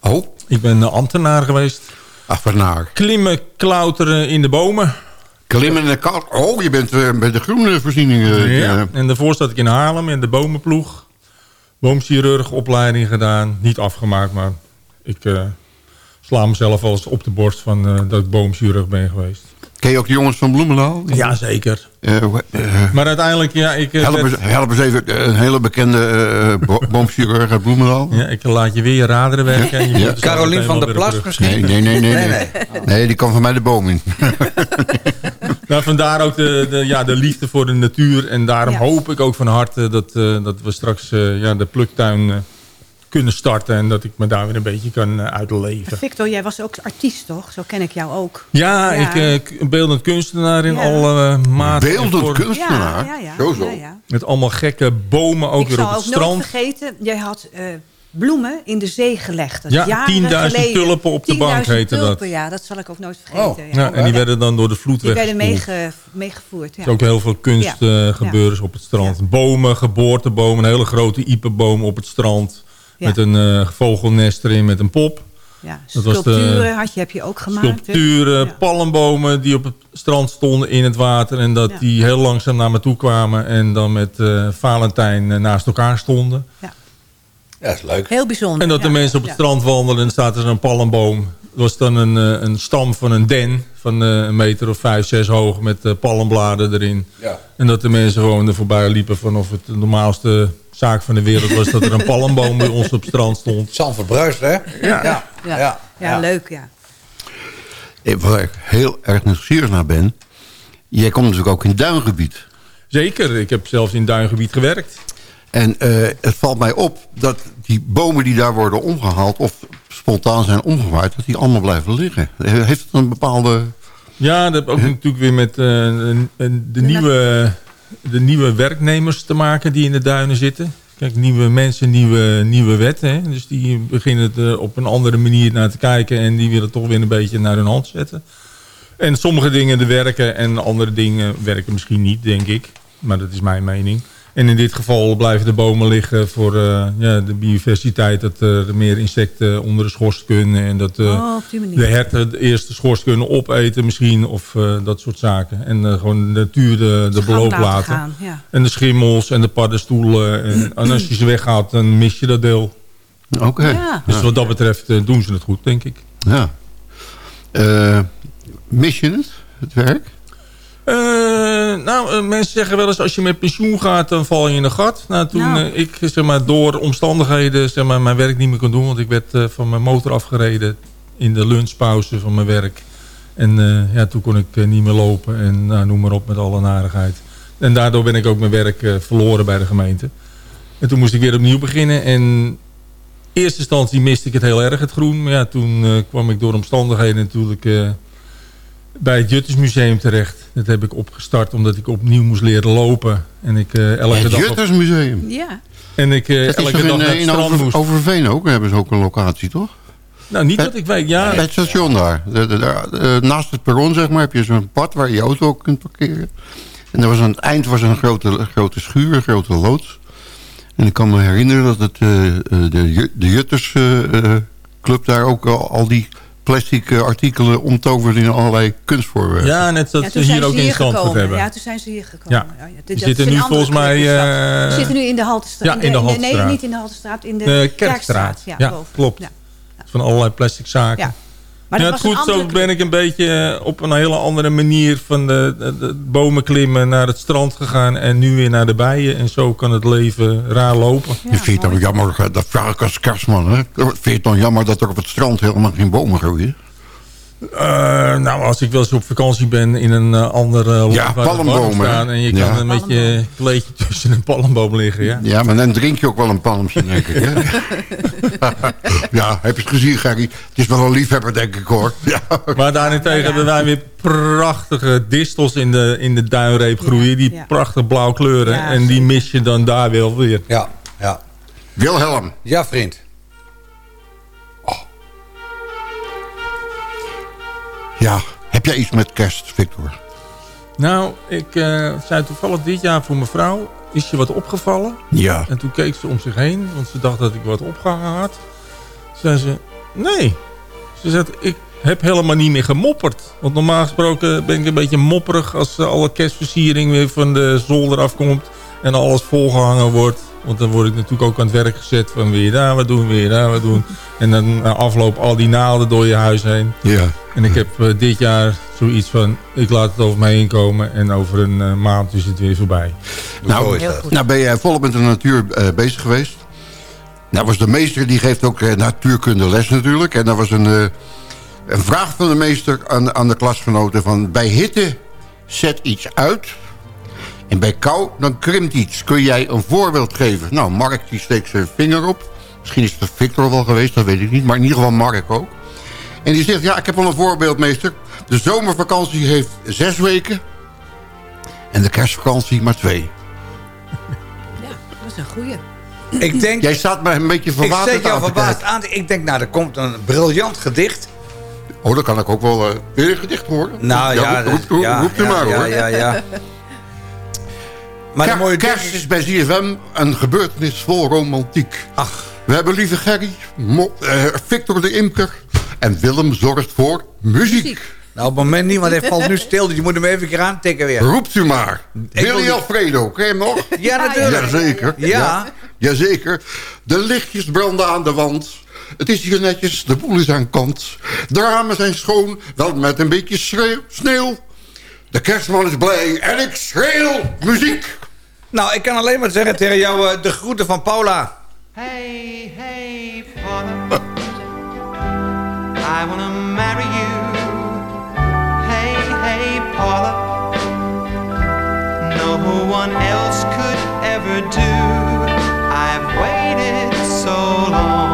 Oh, Ik ben ambtenaar geweest. ach, wat naar. Klimmen, klauteren in de bomen. Klimmen in de kalk. Oh, je bent eh, bij de groene voorzieningen. Ja. eh, En daarvoor zat ik in Haarlem in de bomenploeg. Boomchirurgopleiding gedaan. Niet afgemaakt, maar ik eh, sla mezelf wel eens op de borst van eh, dat ik boomchirurg ben geweest. Ken je ook de jongens van Bloemendaal? Ja, zeker. Eh, eh, Maar uiteindelijk, ja, ik... eh, help, eens, werd- help eens even, een hele bekende eh, bo- [laughs] boomchirurg uit Bloemendaal. ja, ik laat je weer je raderen werken. en je Ja. Carolien van der Plas misschien? Nee, nee, nee, nee. Nee, Nee, nee. die kan van mij de boom in. [laughs] Nou, vandaar ook de, de, ja, de liefde voor de natuur. En daarom Ja. hoop ik ook van harte dat, eh, dat we straks eh, ja, de pluktuin eh, kunnen starten. En dat ik me daar weer een beetje kan eh, uitleven. Victor, jij was ook artiest, toch? Zo ken ik jou ook. Ja, Ja. ik eh, beeldend kunstenaar in Ja. alle eh, maten. en Beeldend kunstenaar. Ja, ja, ja. Zo, zo. Ja, ja. Met allemaal gekke bomen ook ik weer zal op het ook nooit strand. vergeten, jij had eh, bloemen in de zee gelegd. Dat Ja, jaren 10.000 geleden. tulpen op de 10.000 bank heette dat. tulpen, Ja, dat zal ik ook nooit vergeten. Oh, ja. Ja, en die werden dan door de vloed Die werden meege, meegevoerd. Ja. Er is ook heel veel kunstgebeurens op het strand. Bomen, geboortebomen, een hele grote iepenboom op het strand. Ja. Met een eh, vogelnest erin met een pop. Ja, Dat was de- sculpturen had je, heb je ook gemaakt. Sculpturen, Ja. palmbomen die op het strand stonden in het water. En dat Ja. die heel langzaam naar me toe kwamen. En dan met eh, Valentijn eh, naast elkaar stonden. Ja, dat is leuk. Heel bijzonder. En dat de ja. mensen op het Ja. strand wandelden en staat er een palmboom. Dat was dan een, eh, een stam van een den van eh, een meter of vijf, zes hoog met eh, palmbladen erin. Ja. En dat de mensen gewoon er voorbij liepen van of het de normaalste zaak van de wereld was dat er een palmboom bij ons op het strand stond. Zandvoort bruist, hè? Ja. Ja, Ja. ja, Ja, leuk, ja. Waar ik heel erg nieuwsgierig naar ben. Jij komt natuurlijk ook in duingebied. Zeker, ik heb zelfs in Duingebied gewerkt. En eh, het valt mij op dat die bomen die daar worden omgehaald... of spontaan zijn omgewaaid, dat die allemaal blijven liggen. Heeft het een bepaalde... Ja, dat heeft ook natuurlijk weer met eh, een- een- de, nieuwe, de nieuwe werknemers te maken die in de duinen zitten. Kijk, nieuwe mensen, nieuwe, nieuwe wetten. Dus die beginnen er op een andere manier naar te kijken... en die willen toch weer een beetje naar hun hand zetten. En sommige dingen werken en andere dingen werken misschien niet, denk ik. Maar dat is mijn mening. En in dit geval blijven de bomen liggen voor eh, ja, de biodiversiteit... dat er meer insecten onder de schors kunnen... en dat eh, Oh, de herten de eerste schors kunnen opeten misschien... of eh, dat soort zaken. En eh, gewoon de natuur de, de beloop laten laten. gaan, ja. En de schimmels en de paddenstoelen. En, [clears throat] en als je ze weghaalt, dan mis je dat deel. Oké. Ja. Dus wat dat betreft eh, doen ze het goed, denk ik. Ja. Eh, mis je het, het werk? Eh, nou, eh, mensen zeggen wel eens als je met pensioen gaat, dan val je in een gat. Nou, toen Nou. eh, ik zeg maar, door omstandigheden zeg maar, mijn werk niet meer kon doen... want ik werd van mijn motor afgereden in de lunchpauze van mijn werk. En ja, toen kon ik niet meer lopen en nou, noem maar op met alle narigheid. En daardoor ben ik ook mijn werk verloren bij de gemeente. En toen moest ik weer opnieuw beginnen. En in eerste instantie miste ik het heel erg, het groen. Maar ja, toen kwam ik door omstandigheden natuurlijk... eh, bij het Juttersmuseum terecht. Dat heb ik opgestart omdat ik opnieuw moest leren lopen. En ik eh, elke Het dag... op- Juttersmuseum. Ja. en ik eh, is elke dag in, naar het in strand Over, moest. Overveen ook, hebben ze ook een locatie, toch? Nou, niet Bij- dat ik weet. Ja, Bij het station daar. De- de- de- eh, naast het perron, zeg maar, heb je zo'n pad waar je auto ook kunt parkeren. En er was aan het eind was een grote, grote schuur, een grote loods. En ik kan me herinneren dat het, eh, eh, de, de Jutters eh, eh, club daar ook al, al die plastic eh, artikelen omtoverde in allerlei kunstvoorwerpen. ja, net dat Ja, ze hier ook in stand gekomen. hebben. Ja, toen zijn ze hier gekomen. Ja. Ja. Die zitten nu volgens mij... eh, Ze zitten nu in de Haltestraat. Ja, in de Nee, Haltestraat. niet in de Haltestraat, in de, de Kerkstraat. Ja, Ja, boven. klopt. Ja. Van allerlei plastic zaken. Ja. Maar ja, dat het goed, zo ben ik een beetje eh, op een hele andere manier van de, de, de bomen klimmen naar het strand gegaan en nu weer naar de bijen. En zo kan het leven raar lopen. je vindt het dan jammer, dat vraag ik als kerstman, hè? Vind je het dan jammer dat er op het strand helemaal geen bomen groeien? Eh, nou, als ik wel eens op vakantie ben in een eh, ander eh, land Ja, palmbomen, staan en je kan Ja. een met je kleedje [laughs] tussen een palmboom liggen, ja. Ja, maar dan drink je ook wel een palmje, denk ik. Hè? [laughs] ja, heb je het gezien, Gerry? Het is wel een liefhebber, denk ik, hoor. Ja. Maar daarentegen hebben wij weer prachtige distels in de, in de duinreep groeien. Die ja. prachtig blauw kleuren. Ja, en die mis je dan daar wel weer. Ja, ja. Wilhelm. Ja, vriend. Ja, heb jij iets met kerst, Victor? Nou, ik eh, zei toevallig dit jaar voor mijn vrouw... Is je wat opgevallen? Ja. En toen keek ze om zich heen, want ze dacht dat ik wat opgehangen had. Zei ze, nee. Ze zei, ik heb helemaal niet meer gemopperd. Want normaal gesproken ben ik een beetje mopperig... als eh, alle kerstversiering weer van de zolder afkomt... en alles volgehangen wordt. Want dan word ik natuurlijk ook aan het werk gezet... van weer daar wat doen, weer daar wat doen. En dan na afloop al die naalden door je huis heen. Ja. En ik heb eh, dit jaar zoiets van... ik laat het over mij inkomen... en over een eh, maand is het weer voorbij. Nou, nou ben jij volop met de natuur eh, bezig geweest. Nou was de meester, die geeft ook natuurkunde les natuurlijk. En dat was een, eh, een vraag van de meester aan, aan de klasgenoten van... bij hitte zet iets uit en bij kou dan krimpt iets. Kun jij een voorbeeld geven? Nou, Mark die steekt zijn vinger op. Misschien is het Victor wel geweest, dat weet ik niet. Maar in ieder geval Mark ook. En die zegt, ja, ik heb wel een voorbeeld, meester. De zomervakantie heeft zes weken... en de kerstvakantie maar twee. Dat is een goeie. Ik denk... Jij staat me een beetje Ik verbaasd zet jou aan te verbaasd kijken. aan. Ik denk, nou, er komt een briljant gedicht. Oh, dan kan ik ook wel eh, weer een gedicht horen. Nou ja, roep, roep, roep, ja, roep ja, maar ja, hoor. ja, ja. [laughs] Maar de Ker- mooie kerst is bij ZFM een gebeurtenis vol romantiek. Ach. We hebben lieve Gerry, Mo- eh, Victor de Imker en Willem zorgt voor muziek. Nou, op het moment niet, want hij valt nu stil. Dus je moet hem even een keer aantikken weer. Roept u maar. wil Willy die- Alfredo, ken je hem nog? Ja, natuurlijk. Jazeker. Ja. Jazeker. De lichtjes branden aan de wand. Het is hier netjes, de boel is aan kant. De ramen zijn schoon, wel met een beetje sneeuw. De kerstman is blij en ik schreeuw muziek. Nou, ik kan alleen maar zeggen tegen jou eh, de groeten van Paula. Hey, hey, Paula. I wanna marry you. Hey, hey, Paula. No one else could ever do. I've waited so long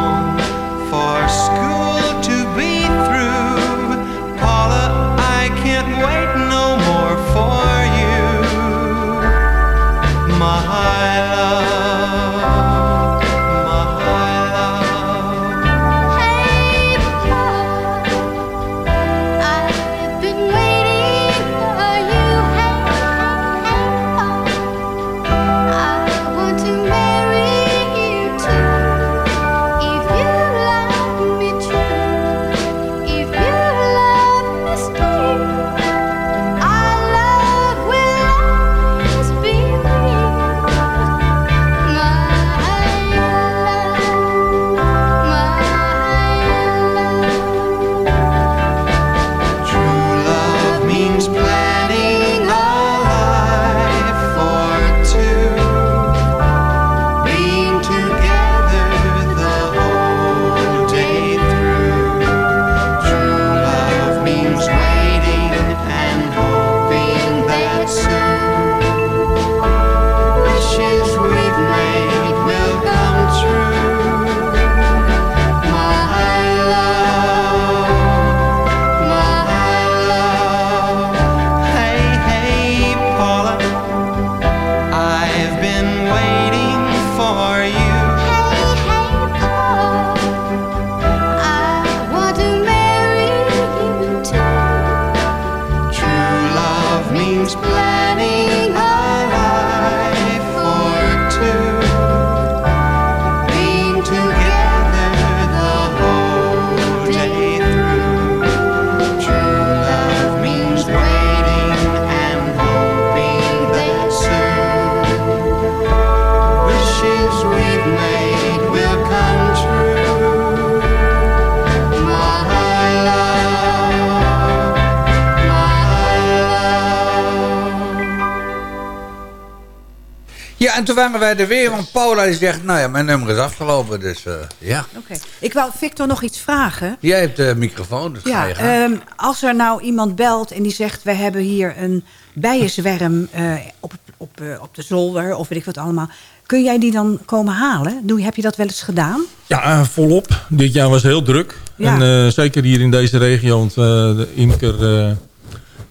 en toen waren wij er weer, want Paula die zegt... Nou ja, mijn nummer is afgelopen, dus eh, ja. Oké. Ik wou Victor nog iets vragen. Jij hebt de microfoon, dus ga Ja, ehm, als er nou iemand belt en die zegt... we hebben hier een bijenzwerm eh, op, op, eh, op de zolder of weet ik wat allemaal... kun jij die dan komen halen? Doe, heb je dat wel eens gedaan? Ja, eh, volop. Dit jaar was heel druk. Ja. En eh, zeker hier in deze regio, want eh, de imker eh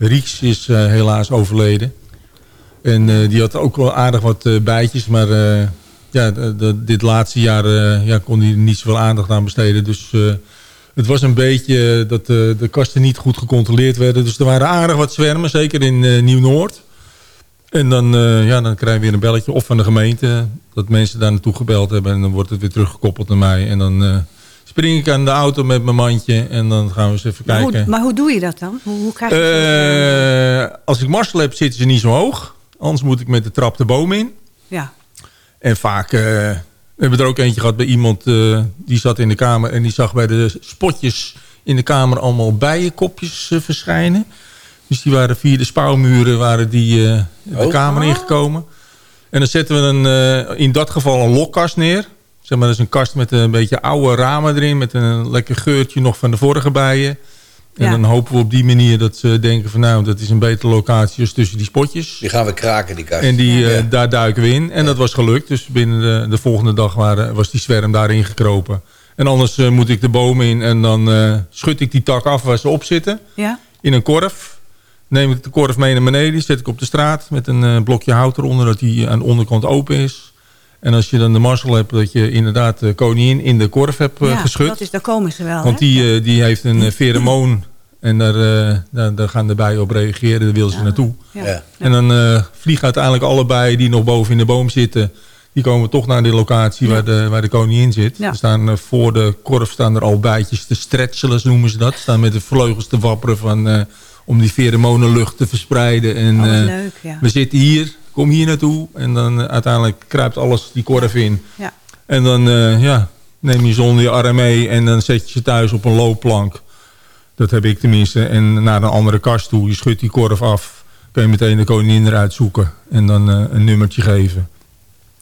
Rieks is eh, helaas overleden. En eh, die had ook wel aardig wat eh, bijtjes, maar eh, ja, dit laatste jaar ja, kon hij er niet zoveel aandacht aan besteden. Dus het was een beetje dat de kasten niet goed gecontroleerd werden. Dus er waren aardig wat zwermen, zeker in Nieuw-Noord. En dan, ja, dan krijg je weer een belletje of van de gemeente... dat mensen daar naartoe gebeld hebben... en dan wordt het weer teruggekoppeld naar mij. En dan spring ik aan de auto met mijn mandje en dan gaan we eens even Maar kijken. hoe, maar hoe doe je dat dan? Hoe, hoe krijg je Eh, als ik Marcel heb, zitten ze niet zo hoog. Anders moet ik met de trap de boom in. Ja. En vaak... eh, we hebben er ook eentje gehad bij iemand... eh, die zat in de kamer en die zag bij de spotjes in de kamer... allemaal bijenkopjes eh, verschijnen. Dus die waren via de spouwmuren waren die, eh, de Oh. kamer ingekomen. En dan zetten we een, eh, in dat geval een lokkast neer. Zeg maar, dat is een kast met een beetje oude ramen erin... met een lekker geurtje nog van de vorige bijen. En Ja. dan hopen we op die manier dat ze denken van... nou, dat is een betere locatie als tussen die spotjes. Die gaan we kraken, die kast. En die, eh, daar duiken we in. En dat was gelukt. Dus binnen de, de volgende dag waren, was die zwerm daarin gekropen. En anders eh, moet ik de boom in en dan eh, schud ik die tak af waar ze op zitten. Ja? In een korf. Neem ik de korf mee naar beneden. Die zet ik op de straat met een blokje hout eronder. Dat die aan de onderkant open is. En als je dan de mazzel hebt dat je inderdaad de koningin in de korf hebt ja, geschud. dat is, daar komen ze wel. Want hè? die, die heeft een [clears throat] pheromoon. En daar, eh, daar, daar gaan de bijen op reageren. Daar willen ze naartoe. Ja. Ja. En dan eh, vliegen uiteindelijk alle bijen die nog boven in de boom zitten... die komen toch naar de locatie waar, de, waar de koningin zit. Ja. Er staan, eh, voor de korf staan er al bijtjes te stretchelen, noemen ze dat. Staan met de vleugels te wapperen van, eh, om die pheromonenlucht te verspreiden. En, Oh, wat eh, leuk, ja. We zitten hier, kom hier naartoe. En dan uiteindelijk kruipt alles die korf in. Ja. En dan eh, ja, neem je ze onder je arm mee en dan zet je ze thuis op een loopplank. Dat heb ik tenminste. En naar een andere kast toe. Je schudt die korf af. Kun je meteen de koningin eruit zoeken. En dan eh, een nummertje geven.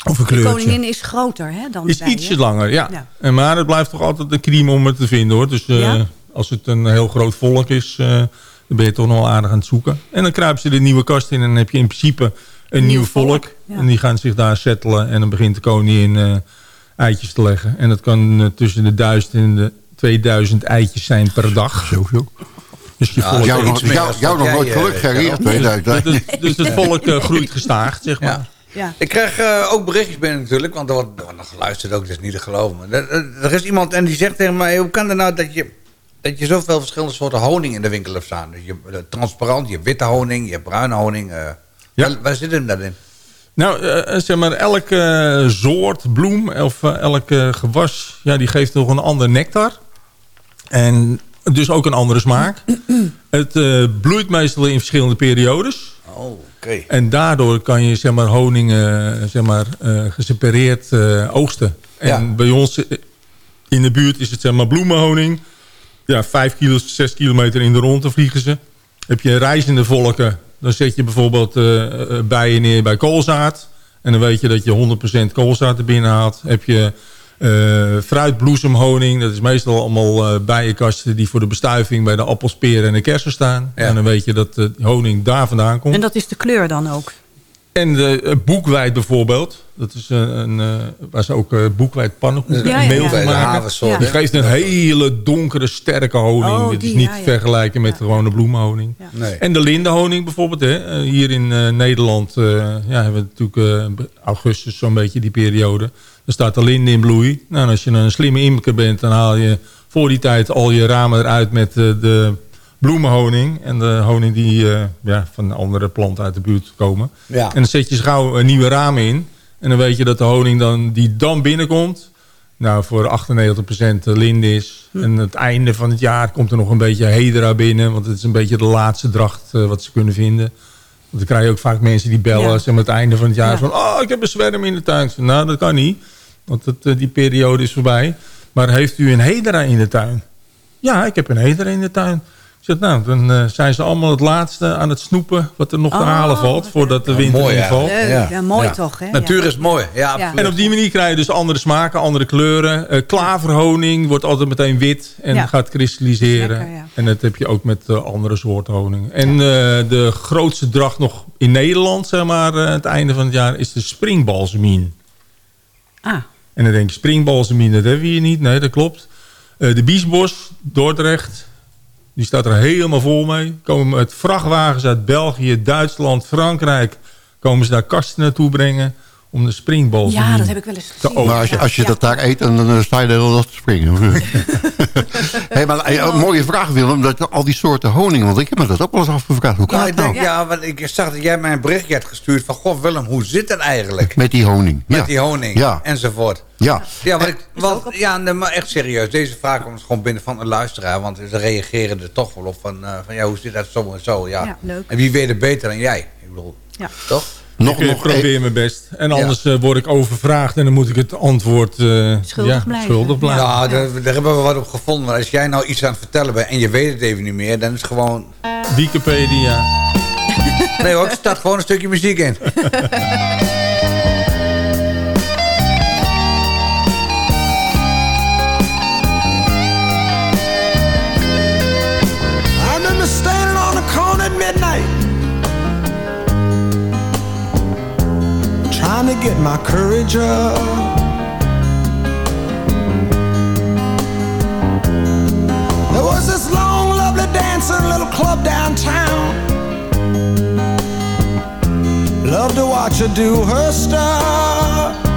Of een De kleurtje. koningin is groter hè, dan de Is ietsje langer, ja. Ja. En maar het blijft toch altijd een crime om het te vinden hoor. Dus eh, Ja? als het een heel groot volk is, eh, dan ben je toch nog wel aardig aan het zoeken. En dan kruipen ze de nieuwe kast in en dan heb je in principe een nieuw, volk. ja. En die gaan zich daar settelen en dan begint de koningin eitjes te leggen. En dat kan tussen de 1000 en de 2000 eitjes zijn per dag. Zo, zo. Dus je Ja, volk jou nog- jou- nog nooit geluk, 2000. Dus, het- dus het volk eh, groeit gestaag, zeg maar. Ja. Ja. Ik krijg eh, ook berichtjes binnen natuurlijk, want er wordt, er wordt nog geluisterd ook, dat is niet te geloven. Maar Er, is iemand en die zegt tegen mij, hoe kan het nou dat je, dat je zoveel verschillende soorten honing in de winkel hebt staan? Dus je eh, transparant, je hebt witte honing, je hebt bruine honing. eh. waar, waar zit hem dat in? Nou, zeg maar, elke soort bloem of elk eh, gewas, ja, die geeft nog een ander nectar. En dus ook een andere smaak. Het eh, bloeit meestal in verschillende periodes. Oh, oké. En daardoor kan je zeg maar, honing eh, zeg maar, eh, gesepareerd oogsten. En Ja. bij ons in de buurt is het zeg maar, bloemenhoning. Ja, vijf kilo, zes kilometer in de ronde vliegen ze. Heb je reizende volken, dan zet je bijvoorbeeld bijen neer bij koolzaad. En dan weet je dat je 100% koolzaad er binnen haalt. Heb je eh fruitbloesemhoning, dat is meestal allemaal eh, bijenkasten... die voor de bestuiving bij de appels, peren en de kersen staan. En dan weet je dat de honing daar vandaan komt. En dat is de kleur dan ook? En de eh, boekwijd bijvoorbeeld. Dat is eh, een, eh, waar ze ook eh, boekwijd pannenkoeken Ja, ja, meel ja. maken. Die geeft een hele donkere, sterke honing. Oh, Dit is niet ja, ja. te vergelijken met de gewone bloemhoning. Nee. En de lindenhoning bijvoorbeeld. Hè. Eh, Hier in eh, Nederland eh, ja, hebben we natuurlijk eh, augustus zo'n beetje die periode. Dan staat de linde in bloei. Nou, en als je een slimme imker bent, dan haal je voor die tijd al je ramen eruit met eh, de bloemenhoning. En de honing die eh, ja, van andere planten uit de buurt komen. Ja. En dan zet je gauw een nieuwe ramen in. En dan weet je dat de honing dan, die dan binnenkomt... nou, voor 98% linde is. En het einde van het jaar komt er nog een beetje hedera binnen. Want het is een beetje de laatste dracht eh, wat ze kunnen vinden. Want dan krijg je ook vaak mensen die bellen... Ja. zeg maar, het einde van het jaar Ja. van... oh, ik heb een zwerm in de tuin. Nou, dat kan niet. Want het, eh, die periode is voorbij. Maar heeft u een hedera in de tuin? Ja, ik heb een hedera in de tuin. Ik zeg, nou, dan eh, zijn ze allemaal het laatste aan het snoepen... wat er nog te Oh, halen valt voordat de winter mooi, invalt. Ja. ja, mooi Ja. toch? Hè? Natuur is mooi, ja. En op die manier krijg je dus andere smaken, andere kleuren. Eh, klaverhoning wordt altijd meteen wit en Ja. gaat kristalliseren. Lekker, ja. En dat heb je ook met andere soorten honing. En eh, de grootste dracht nog in Nederland, zeg maar, eh, het einde van het jaar, is de springbalsemien. Ah, En dan denk je, springbalsemien, dat hebben we hier niet. Nee, dat klopt. Eh, de Biesbos, Dordrecht, die staat er helemaal vol mee. Komen met vrachtwagens uit België, Duitsland, Frankrijk. Komen ze daar kasten naartoe brengen om de springbal Ja, dat heb ik wel eens te gezien. Maar als je, als je dat daar eet, dan, dan sta je de hele dag te springen. [laughs] hey, maar eh, een mooie vraag Willem, dat al die soorten honing, want ik heb me dat ook wel eens afgevraagd. Hoe kan Nou, het ik nou? denk, ja, want ik zag dat jij mij een berichtje had gestuurd van... Goh, Willem, hoe zit het eigenlijk? Met die honing. Met ja. die honing Ja. enzovoort. Ja. Ja, maar ik, want, ja nee, maar echt serieus. Deze vraag komt gewoon binnen van een luisteraar. Want ze reageren er toch wel op van... eh, van ja, hoe zit dat zo en zo? Ja. Ja, leuk. En wie weet het beter dan jij? Ik bedoel, Ja. toch? Nog, ik eh, nog, probeer mijn best. En anders eh, word ik overvraagd en dan moet ik het antwoord eh, Schuldig ja, blijven. schuldig blijven. Ja, daar, daar hebben we wat op gevonden. Maar als jij nou iets aan het vertellen bent en je weet het even niet meer... dan is het gewoon... Wikipedia. Nee hoor, er staat gewoon een stukje muziek in. [laughs] to get my courage up. There was this long, lovely dancing little club downtown. Love to watch her do her stuff.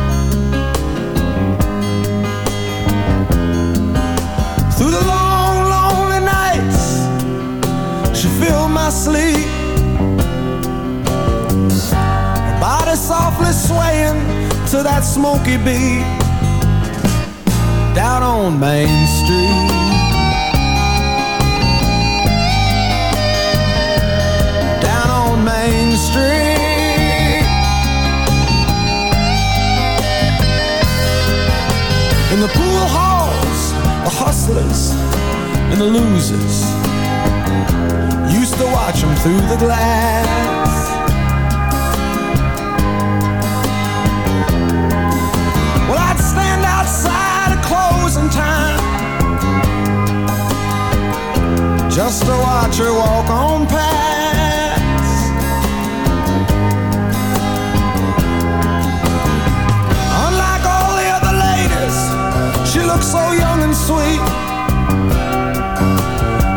Softly swaying to that smoky beat down on Main Street. Down on Main Street. In the pool halls, the hustlers and the losers used to watch them through the glass. Just to watch her walk on past. Unlike all the other ladies, she looked so young and sweet.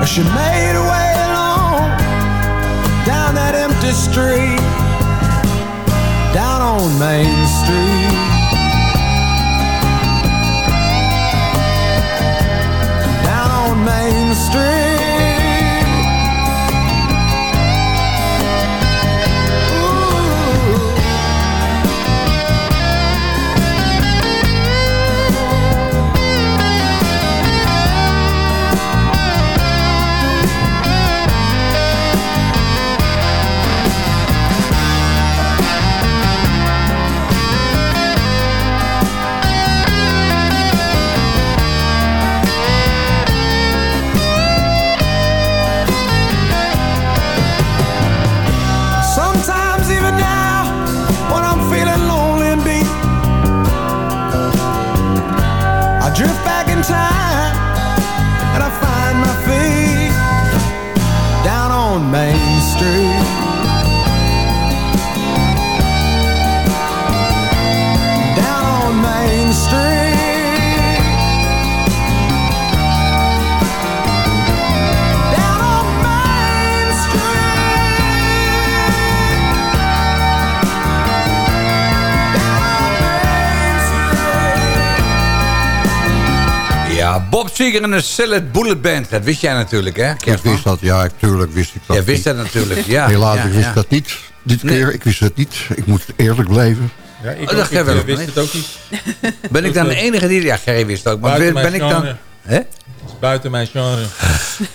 As she made her way along down that empty street, down on Main Street. Down on Main Street. Seger en de Salad Bullet Band. Dat wist jij natuurlijk, hè? Ik wist dat, ja, tuurlijk wist ik dat. Jij wist dat natuurlijk, ja. Helaas, ja, ik wist ja. dat niet. Dit Nee. keer, ik wist het niet. Ik moet eerlijk blijven. Ja, ik, Oh, dat ik jij wel, eh, wist het ook niet. [laughs] Ben ik dan de enige die... Ja, Gerry wist het ook. Maar ben, ik dan... Hè? Het is buiten mijn genre.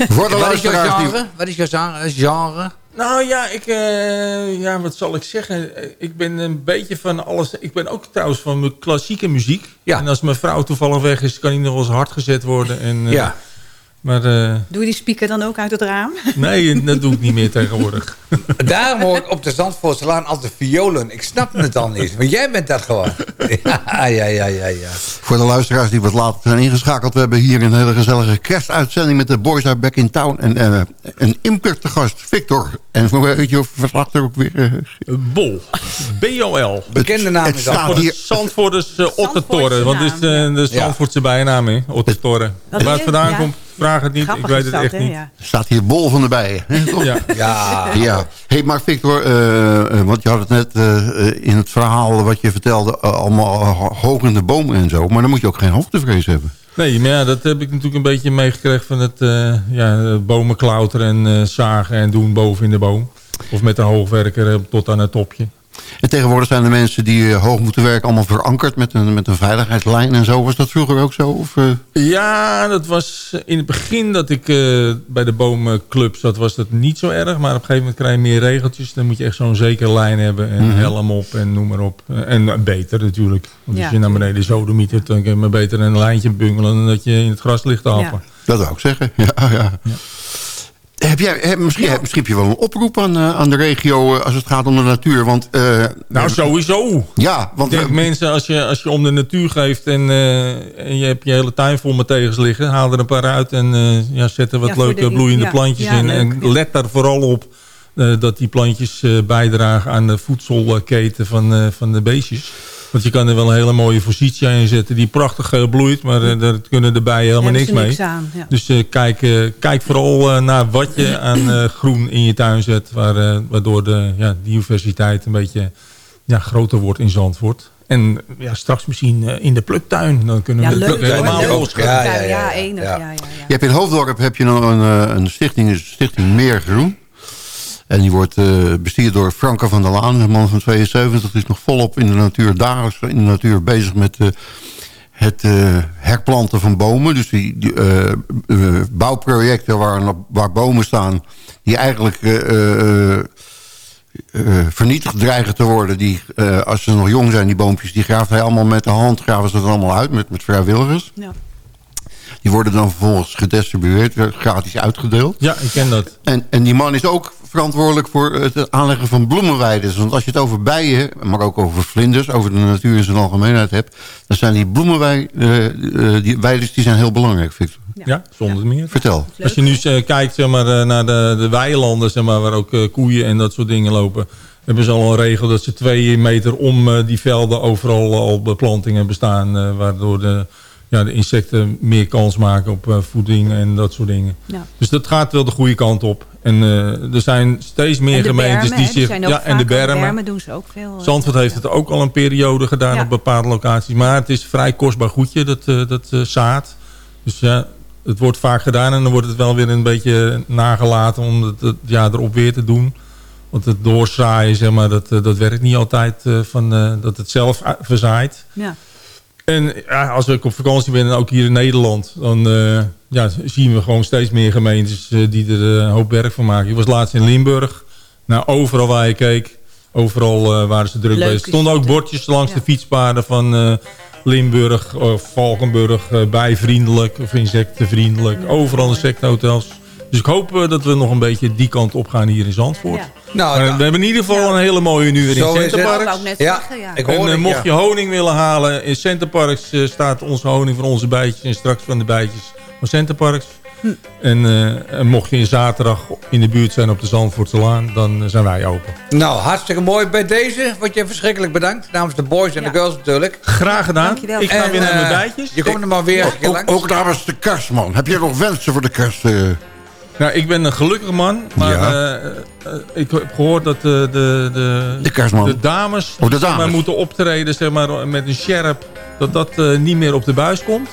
Voor de Wat is jouw die... genre? Wat is jouw genre? genre? Nou ja, ik, eh, ja, wat zal ik zeggen? Eh, Ik ben een beetje van alles. Ik ben ook trouwens van mijn klassieke muziek. Ja. En als mijn vrouw toevallig weg is, kan die nog wel eens hard gezet worden. En, eh, Ja. Maar eh, Doe je die speaker dan ook uit het raam? [laughs] nee, dat doe ik niet meer tegenwoordig. [laughs] Daarom hoor ik op de Zandvoortselaan altijd violen. Ik snap het dan niet. Maar jij bent dat gewoon. [laughs] Ja, ja, ja, ja, ja. Voor de luisteraars die wat later zijn ingeschakeld... we hebben hier een hele gezellige kerstuitzending... met de Boys Are Back in Town. En eh, een imker te gast, Victor. En voor weet je of verslaat er ook weer... eh, Bol. B-O-L. Bekende naam het is staat dat. Voor de hier- Zandvoorters uh, Ottertoren. Want is naam, uh, de Zandvoortse bijnaam, hè? Ottertoren. Waar het vandaan Ja. komt, vraag het niet. Grappig ik weet het dat, echt niet. Er staat hier bol van de bijen. hè, [laughs] toch? Ja. Ja. Ja. Hey, maar Victor, eh, eh, want je had het net eh, in het verhaal wat je vertelde... allemaal ho- hoog in de boom en zo. Maar dan moet je ook geen hoogtevrees hebben. Nee, maar ja, dat heb ik natuurlijk een beetje meegekregen van het eh, ja, bomen klauteren en zagen en doen boven in de boom. Of met een hoogwerker tot aan het topje. En tegenwoordig zijn de mensen die eh, hoog moeten werken... allemaal verankerd met een, met een veiligheidslijn en zo. Was dat vroeger ook zo? Of, eh? Ja, dat was in het begin dat ik eh, bij de bomenclub zat, was dat niet zo erg. Maar op een gegeven moment krijg je meer regeltjes. Dan moet je echt zo'n zekere lijn hebben. En Mhm. helm op en noem maar op. En beter natuurlijk. Want Ja, als je naar beneden sodemietert, dan kun je maar beter een lijntje bungelen... dan dat je in het gras ligt te happen. Dat wou ik zeggen. [laughs] Ja, ja. Heb jij, heb, misschien, heb, misschien heb je wel een oproep aan, eh, aan de regio eh, als het gaat om de natuur. Want, eh, Nou, sowieso. Ja, want... Ik denk mensen, als je, als je om de natuur geeft en, eh, en je hebt je hele tuin vol met tegens liggen... haal er een paar uit en eh, ja, zet er wat Ja, leuke de- bloeiende ja, plantjes ja, in. en ja. let daar vooral op eh, dat die plantjes eh, bijdragen aan de voedselketen van, eh, van de beestjes. Want je kan er wel een hele mooie positie aan zetten die prachtig eh, bloeit... maar eh, daar kunnen de bijen helemaal niks mee. niks aan, ja. Dus eh, kijk, eh, kijk vooral eh, naar wat je aan eh, [clears throat] groen in je tuin zet... Waar, eh, waardoor de ja, diversiteit een beetje ja, groter wordt in Zandvoort. En ja, straks misschien in de pluktuin. Dan kunnen Ja, we de pluk helemaal losgaan. Ja, Ja, ja, ja, ja, enig. ja. Ja. Je hebt in Hoofddorp heb je nog een, een stichting, is stichting Meer Groen. En die wordt eh bestuurd door Franke van der Laan, een man van 72. Die is nog volop in de natuur, dagelijks in de natuur bezig met eh, het eh, herplanten van bomen. Dus die, die bouwprojecten waar, waar bomen staan... die eigenlijk eh, eh, eh, vernietigd dreigen te worden. Die, eh, als ze nog jong zijn, die boompjes, die graaft hij allemaal met de hand... graven ze het allemaal uit met, met vrijwilligers. Ja. Die worden dan vervolgens gedistribueerd, gratis uitgedeeld. Ja, ik ken dat. En, en die man is ook verantwoordelijk voor het aanleggen van bloemenweiden. Want als je het over bijen, maar ook over vlinders... over de natuur in zijn algemeenheid hebt... dan zijn die bloemenweiden die weiders, die zijn heel belangrijk, Victor. Ja, zonder meer. Vertel. Als je nu eh, kijkt zeg maar, eh, naar de, de weilanden, zeg maar, waar ook eh, koeien en dat soort dingen lopen... hebben ze al een regel dat ze twee meter om eh, die velden overal al beplantingen bestaan... eh, waardoor de, ja, de insecten meer kans maken op eh, voeding en dat soort dingen. Ja. Dus dat gaat wel de goede kant op. En eh, er zijn steeds meer gemeentes bermen, die zich... ja, en de bermen. bermen doen ze ook veel. eh, Zandvoort heeft het ook al een periode gedaan Ja. op bepaalde locaties. Maar het is vrij kostbaar goedje, dat, dat zaad. Dus ja, het wordt vaak gedaan en dan wordt het wel weer een beetje nagelaten om het, het ja, erop weer te doen. Want het doorzaaien, zeg maar, dat, dat werkt niet altijd van, dat het zelf verzaait. Ja. En ja, als ik op vakantie ben, en ook hier in Nederland... dan eh, ja, zien we gewoon steeds meer gemeentes eh, die er eh, een hoop werk van maken. Ik was laatst in Limburg. Nou, overal waar je keek, overal waren ze druk Leuk bezig. Er stonden ook bordjes langs Ja. de fietspaden van Limburg of Valkenburg... bijvriendelijk of insectenvriendelijk. Overal insectenhotels. Dus ik hoop eh, dat we nog een beetje die kant op gaan hier in Zandvoort. Ja. Nou, Maar nou, we hebben in ieder geval een hele mooie nu weer in. Centerparks. Ja, zeggen, ja. ik En hoor eh, het, mocht je honing willen halen, in Centerparks eh, staat onze honing van onze bijtjes en straks van de bijtjes van Centerparks. Hm. En, eh, en mocht je in zaterdag in de buurt zijn op de Zandvoortselaan, dan zijn wij open. Nou, hartstikke mooi bij deze. Word je verschrikkelijk bedankt. Namens de boys en Ja. de girls natuurlijk. Graag gedaan. Dankjewel. Ik ga En, weer naar mijn bijtjes. Je komt er maar weer Ook, langs. ook namens de kerstman. Heb jij nog wensen voor de kerst? eh? Nou, ik ben een gelukkig man, maar Ja. eh, eh, ik heb gehoord dat de, de, de, De kerstman. de dames, de maar, moeten optreden zeg maar, met een sjerp, dat dat eh, niet meer op de buis komt.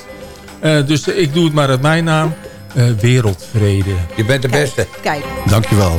Eh, dus ik doe het maar uit mijn naam. Eh, wereldvrede. Je bent de beste. Kijk. Dankjewel.